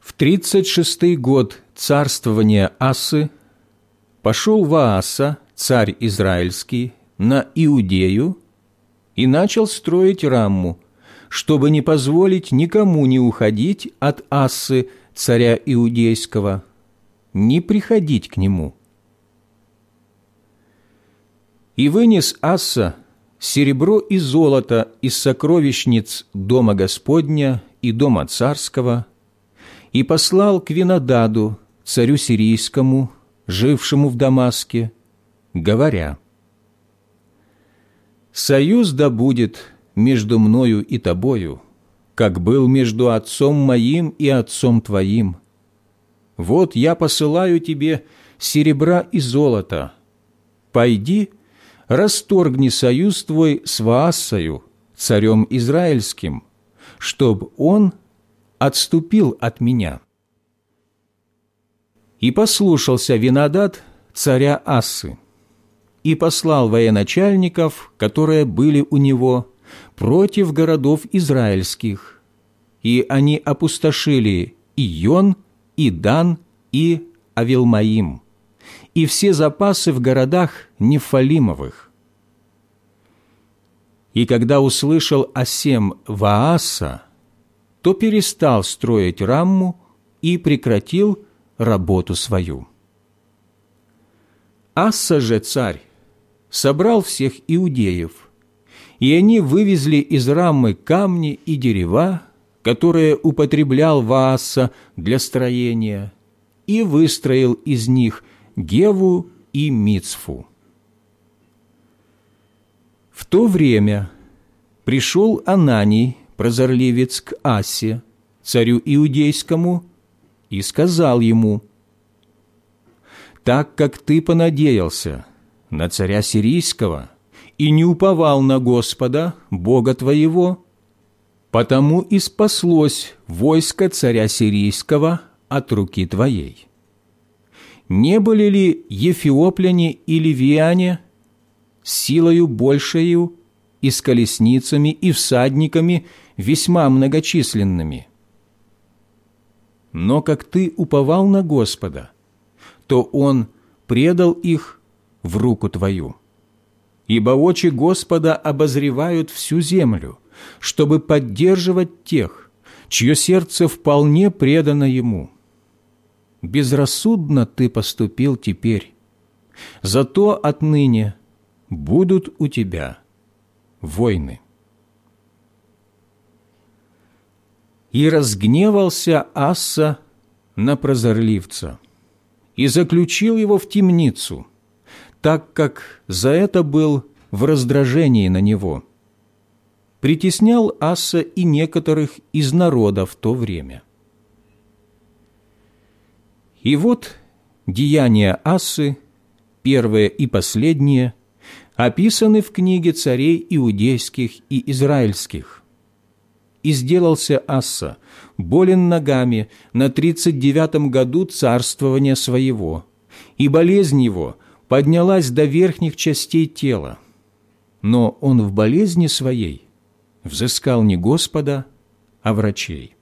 В тридцать шестый год царствования Асы пошел Вааса, царь Израильский, на Иудею и начал строить Рамму, чтобы не позволить никому не уходить от Асы, царя Иудейского, не приходить к нему. И вынес Аса серебро и золото из сокровищниц Дома Господня и Дома Царского, и послал к Винодаду, царю сирийскому, жившему в Дамаске, говоря, «Союз да будет между мною и тобою, как был между отцом моим и отцом твоим. Вот я посылаю тебе серебра и золото. Пойди, расторгни союз твой с Ваассою, царем Израильским, чтоб он отступил от меня». И послушался Винодат царя Ассы, и послал военачальников, которые были у него, против городов израильских, и они опустошили и Йон, и Дан, и Авилмаим, и все запасы в городах Нефалимовых. И когда услышал Асем Вааса, то перестал строить Рамму и прекратил работу свою. Асса же царь собрал всех иудеев – и они вывезли из рамы камни и дерева, которые употреблял Вааса для строения, и выстроил из них Геву и Мицфу. В то время пришел Ананий, прозорливец, к Асе, царю Иудейскому, и сказал ему, «Так как ты понадеялся на царя Сирийского, и не уповал на Господа, Бога твоего, потому и спаслось войско царя сирийского от руки твоей. Не были ли ефиопляне и ливияне силою большею и с колесницами и всадниками весьма многочисленными? Но как ты уповал на Господа, то Он предал их в руку твою ибо очи Господа обозревают всю землю, чтобы поддерживать тех, чье сердце вполне предано Ему. Безрассудно ты поступил теперь, зато отныне будут у тебя войны. И разгневался Асса на прозорливца, и заключил его в темницу, так как за это был в раздражении на него. Притеснял Аса и некоторых из народа в то время. И вот деяния Асы, первое и последнее, описаны в книге царей иудейских и израильских. «И сделался Асса, болен ногами на тридцать девятом году царствования своего, и болезнь его поднялась до верхних частей тела. Но он в болезни своей взыскал не Господа, а врачей.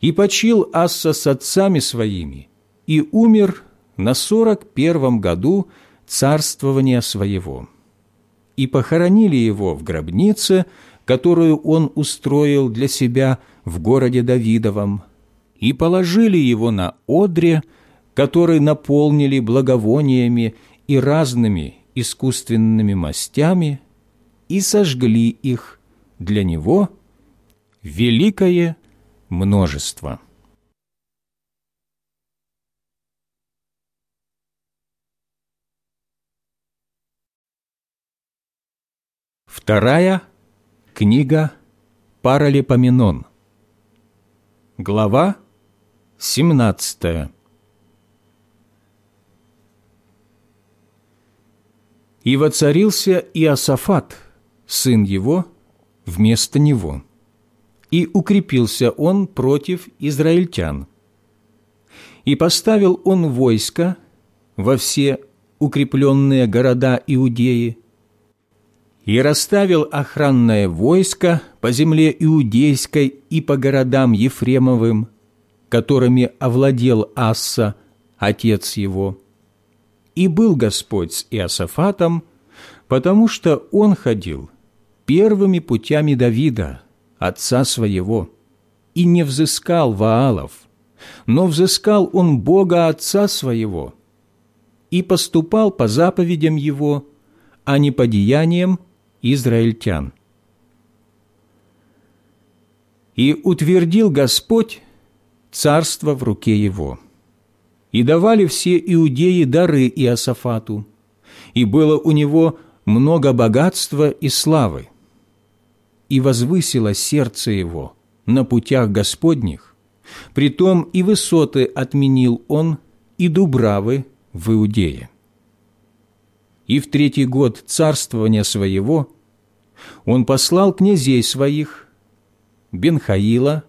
И почил Асса с отцами своими, и умер на сорок первом году царствования своего. И похоронили его в гробнице, которую он устроил для себя в городе Давидовом, и положили его на одре, который наполнили благовониями и разными искусственными мастями, и сожгли их для него великое множество. Вторая книга Паралипоменон. Глава 17. И воцарился Иосафат, сын его, вместо него, и укрепился он против израильтян. И поставил он войско во все укрепленные города Иудеи, и расставил охранное войско по земле Иудейской и по городам Ефремовым, которыми овладел Асса, отец его. И был Господь с Иосафатом, потому что он ходил первыми путями Давида, отца своего, и не взыскал Ваалов, но взыскал он Бога отца своего, и поступал по заповедям его, а не по деяниям израильтян. И утвердил Господь царство в руке его. И давали все иудеи дары Иосафату, и было у него много богатства и славы. И возвысило сердце его на путях Господних, притом и высоты отменил он, и дубравы в Иудее. И в третий год царствования своего он послал князей своих, Бенхаила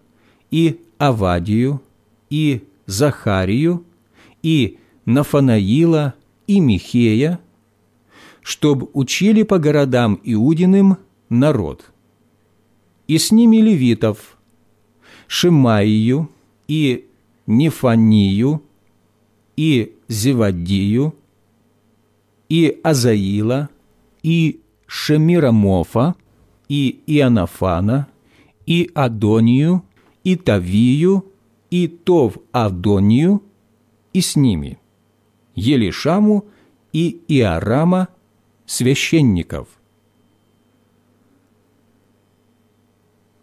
и Авадию, и Захарию, и Нафанаила, и Михея, чтоб учили по городам Иудиным народ. И с ними левитов, Шимаию, и Нефанию, и Зевадию, и Азаила, и Шемирамофа, и Иоаннафана, и Адонию, и Тавию, и Тов Авдонию, и с ними Елишаму и Иарама, священников.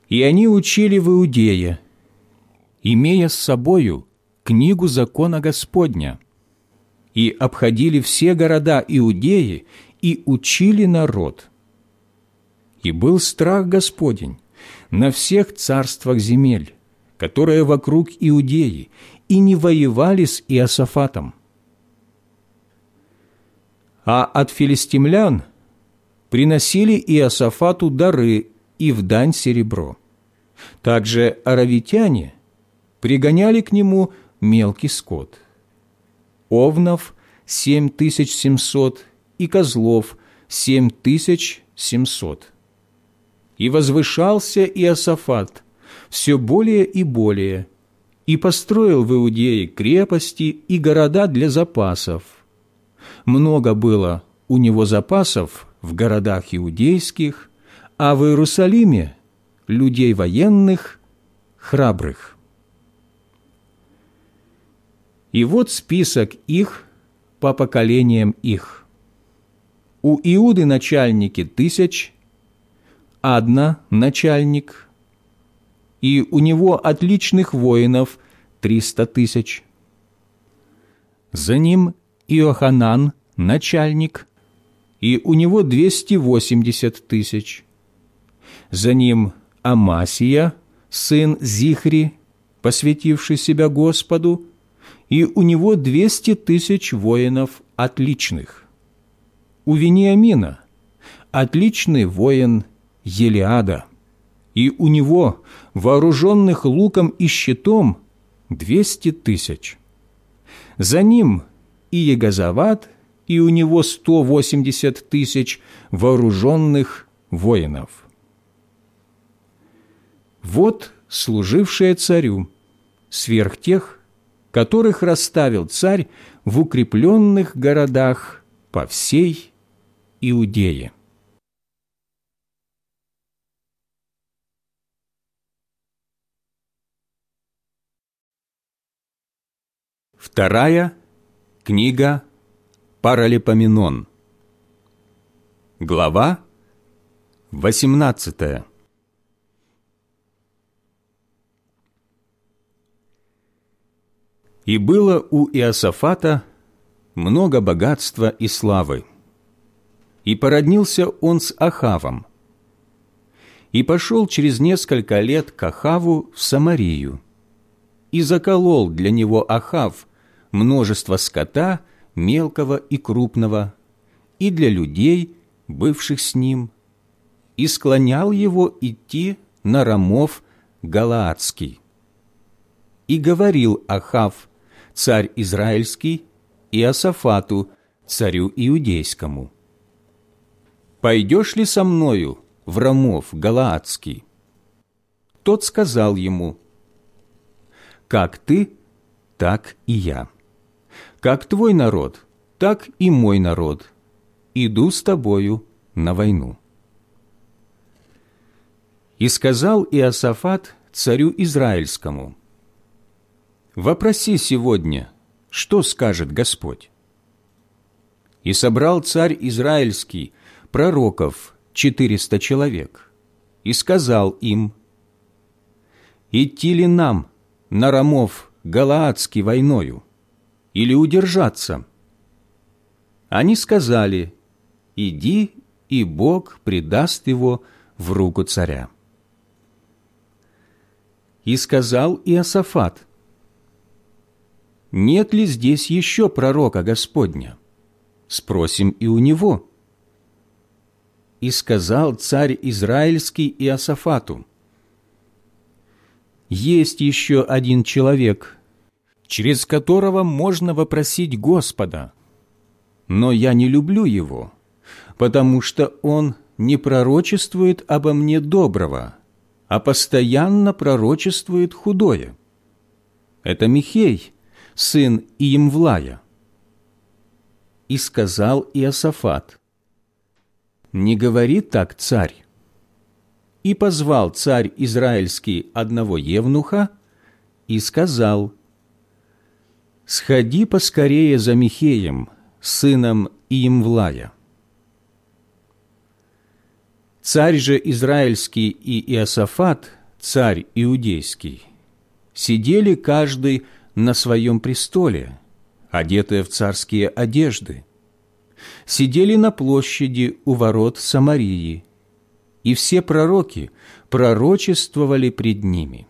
И они учили в Иудее, имея с собою книгу закона Господня, и обходили все города Иудеи и учили народ. И был страх Господень на всех царствах земель, которые вокруг Иудеи, и не воевали с Иосафатом. А от филистимлян приносили Иосафату дары и в дань серебро. Также аравитяне пригоняли к нему мелкий скот. Овнов – семь тысяч семьсот и козлов семь тысяч семьсот. И возвышался Иосафат все более и более, и построил в Иудее крепости и города для запасов. Много было у него запасов в городах иудейских, а в Иерусалиме людей военных, храбрых. И вот список их по поколениям их у Иуды начальники тысяч, Адна начальник, и у него отличных воинов триста тысяч. за ним Иоханан, начальник, и у него двести восемьдесят тысяч. За ним Амасия, сын Зихри, посвятивший себя Господу, и у него двести тысяч воинов отличных. У Вениамина отличный воин Елиада, и у него, вооруженных луком и щитом, двести тысяч. За ним и Егозават, и у него сто восемьдесят тысяч вооруженных воинов. Вот служившие царю, сверх тех, которых расставил царь в укрепленных городах по всей Иудее. Вторая книга Паралипоменон. Глава 18. И было у Иосафата много богатства и славы. И породнился он с Ахавом. И пошел через несколько лет к Ахаву в Самарию. И заколол для него Ахав множество скота, мелкого и крупного, и для людей, бывших с ним, и склонял его идти на Рамов Галаадский. И говорил Ахав царь Израильский, и Асафату, царю Иудейскому. «Пойдешь ли со мною в Рамов Галаадский?» Тот сказал ему, «Как ты, так и я. Как твой народ, так и мой народ. Иду с тобою на войну». И сказал Иосафат царю Израильскому, Вопроси сегодня, что скажет Господь. И собрал царь Израильский пророков четыреста человек, и сказал им, «Идти ли нам на Рамов Галаадский войною, или удержаться?» Они сказали, «Иди, и Бог предаст его в руку царя». И сказал Иосафат, нет ли здесь еще пророка Господня? Спросим и у него. И сказал царь Израильский Иосафату, «Есть еще один человек, через которого можно вопросить Господа, но я не люблю его, потому что он не пророчествует обо мне доброго, а постоянно пророчествует худое. Это Михей, сын Иемвлая. И сказал Иосафат, «Не говори так, царь». И позвал царь Израильский одного евнуха и сказал, «Сходи поскорее за Михеем, сыном Иемвлая». Царь же Израильский и Иосафат, царь Иудейский, сидели каждый на своем престоле, одетые в царские одежды, сидели на площади у ворот Самарии, и все пророки пророчествовали пред ними.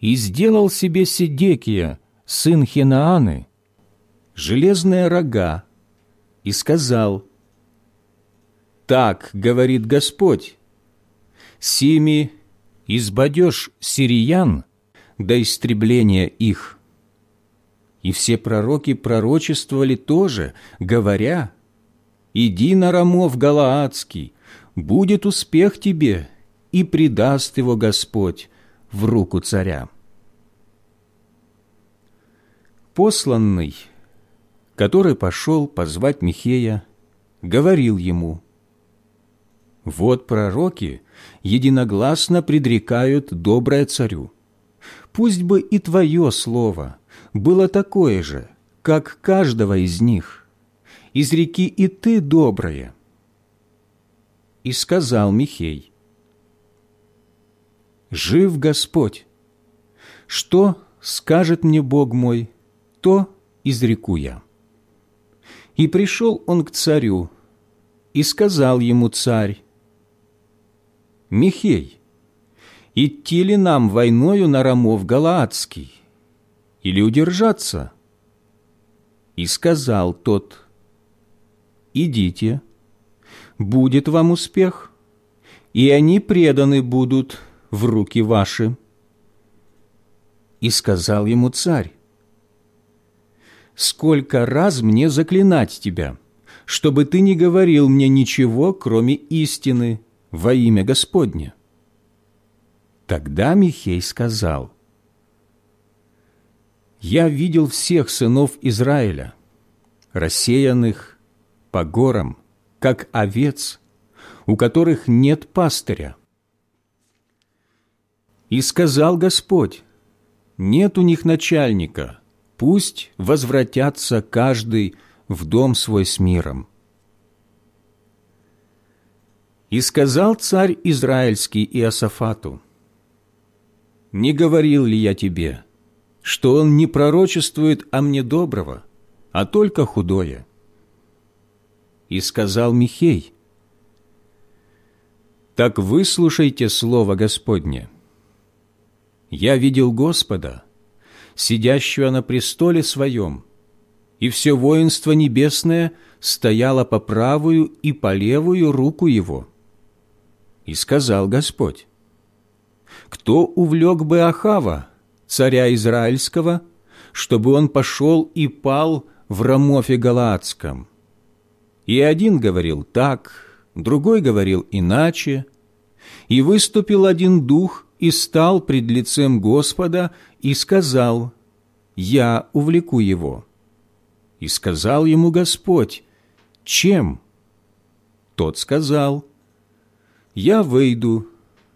И сделал себе Сидекия, сын Хинааны, железные рога, и сказал, «Так, — говорит Господь, — сими избадешь сириян до истребления их. И все пророки пророчествовали тоже, говоря, «Иди на Рамов Галаадский, будет успех тебе, и предаст его Господь в руку царя». Посланный, который пошел позвать Михея, говорил ему, «Вот пророки единогласно предрекают доброе царю, пусть бы и твое слово было такое же, как каждого из них. Изреки и ты доброе. И сказал Михей, «Жив Господь! Что скажет мне Бог мой, то изреку я». И пришел он к царю, и сказал ему царь, «Михей, идти ли нам войною на Рамов Галаадский, или удержаться?» И сказал тот, «Идите, будет вам успех, и они преданы будут в руки ваши». И сказал ему царь, «Сколько раз мне заклинать тебя, чтобы ты не говорил мне ничего, кроме истины, во имя Господне?» Тогда Михей сказал, «Я видел всех сынов Израиля, рассеянных по горам, как овец, у которых нет пастыря. И сказал Господь, нет у них начальника, пусть возвратятся каждый в дом свой с миром. И сказал царь Израильский Иосафату, «Не говорил ли я тебе, что он не пророчествует о мне доброго, а только худое?» И сказал Михей, «Так выслушайте слово Господне» я видел Господа, сидящего на престоле своем, и все воинство небесное стояло по правую и по левую руку его. И сказал Господь, «Кто увлек бы Ахава, царя Израильского, чтобы он пошел и пал в Рамофе Галаадском?» И один говорил так, другой говорил иначе, и выступил один дух и стал пред лицем Господа и сказал, «Я увлеку его». И сказал ему Господь, «Чем?» Тот сказал, «Я выйду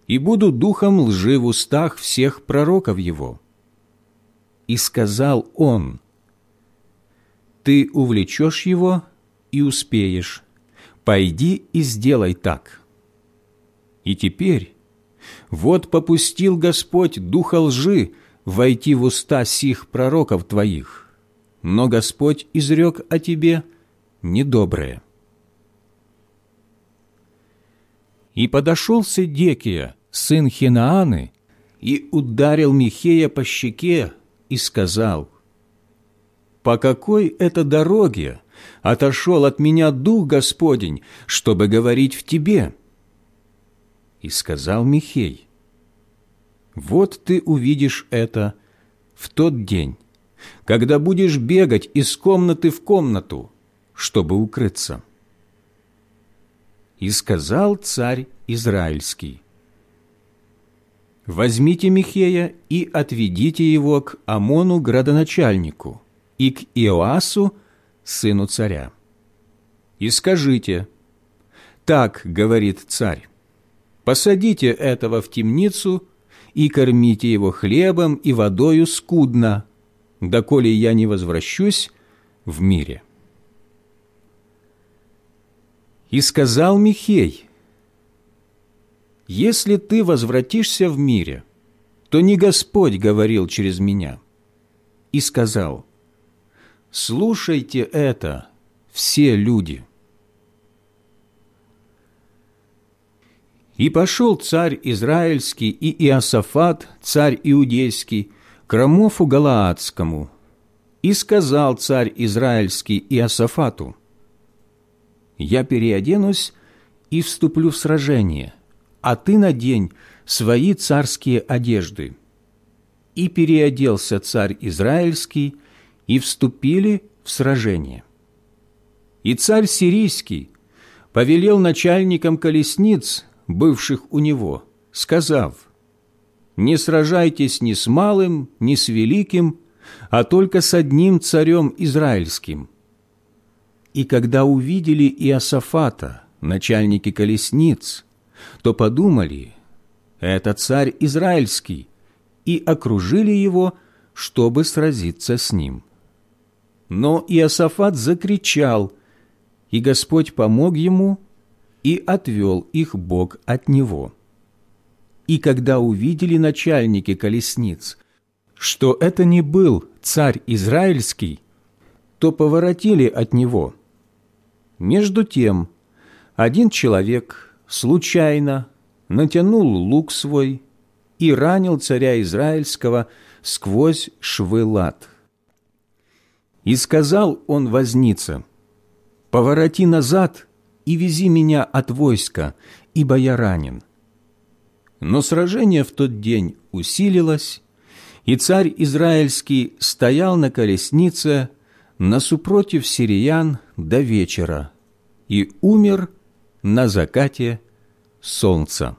и буду духом лжи в устах всех пророков его». И сказал он, «Ты увлечешь его и успеешь. Пойди и сделай так». И теперь вот попустил Господь духа лжи войти в уста сих пророков твоих, но Господь изрек о тебе недоброе. И подошел Седекия, сын Хинааны, и ударил Михея по щеке и сказал, «По какой это дороге отошел от меня Дух Господень, чтобы говорить в тебе?» И сказал Михей, «Вот ты увидишь это в тот день, когда будешь бегать из комнаты в комнату, чтобы укрыться». И сказал царь Израильский, «Возьмите Михея и отведите его к Амону градоначальнику и к Иоасу, сыну царя. И скажите, так говорит царь, посадите этого в темницу и кормите его хлебом и водою скудно, доколе я не возвращусь в мире». И сказал Михей, «Если ты возвратишься в мире, то не Господь говорил через меня». И сказал, «Слушайте это, все люди». И пошел царь Израильский и Иосафат, царь Иудейский, к Рамофу Галаадскому. И сказал царь Израильский Иосафату, «Я переоденусь и вступлю в сражение, а ты надень свои царские одежды». И переоделся царь Израильский, и вступили в сражение. И царь Сирийский повелел начальникам колесниц бывших у него, сказав, «Не сражайтесь ни с малым, ни с великим, а только с одним царем израильским». И когда увидели Иосафата, начальники колесниц, то подумали, «Это царь израильский», и окружили его, чтобы сразиться с ним. Но Иосафат закричал, и Господь помог ему, и отвел их Бог от него. И когда увидели начальники колесниц, что это не был царь израильский, то поворотили от него. Между тем один человек случайно натянул лук свой и ранил царя Израильского сквозь швы лад. И сказал он вознице, «Повороти назад и вези меня от войска, ибо я ранен». Но сражение в тот день усилилось, и царь Израильский стоял на колеснице насупротив сириян до вечера и умер на закате солнца.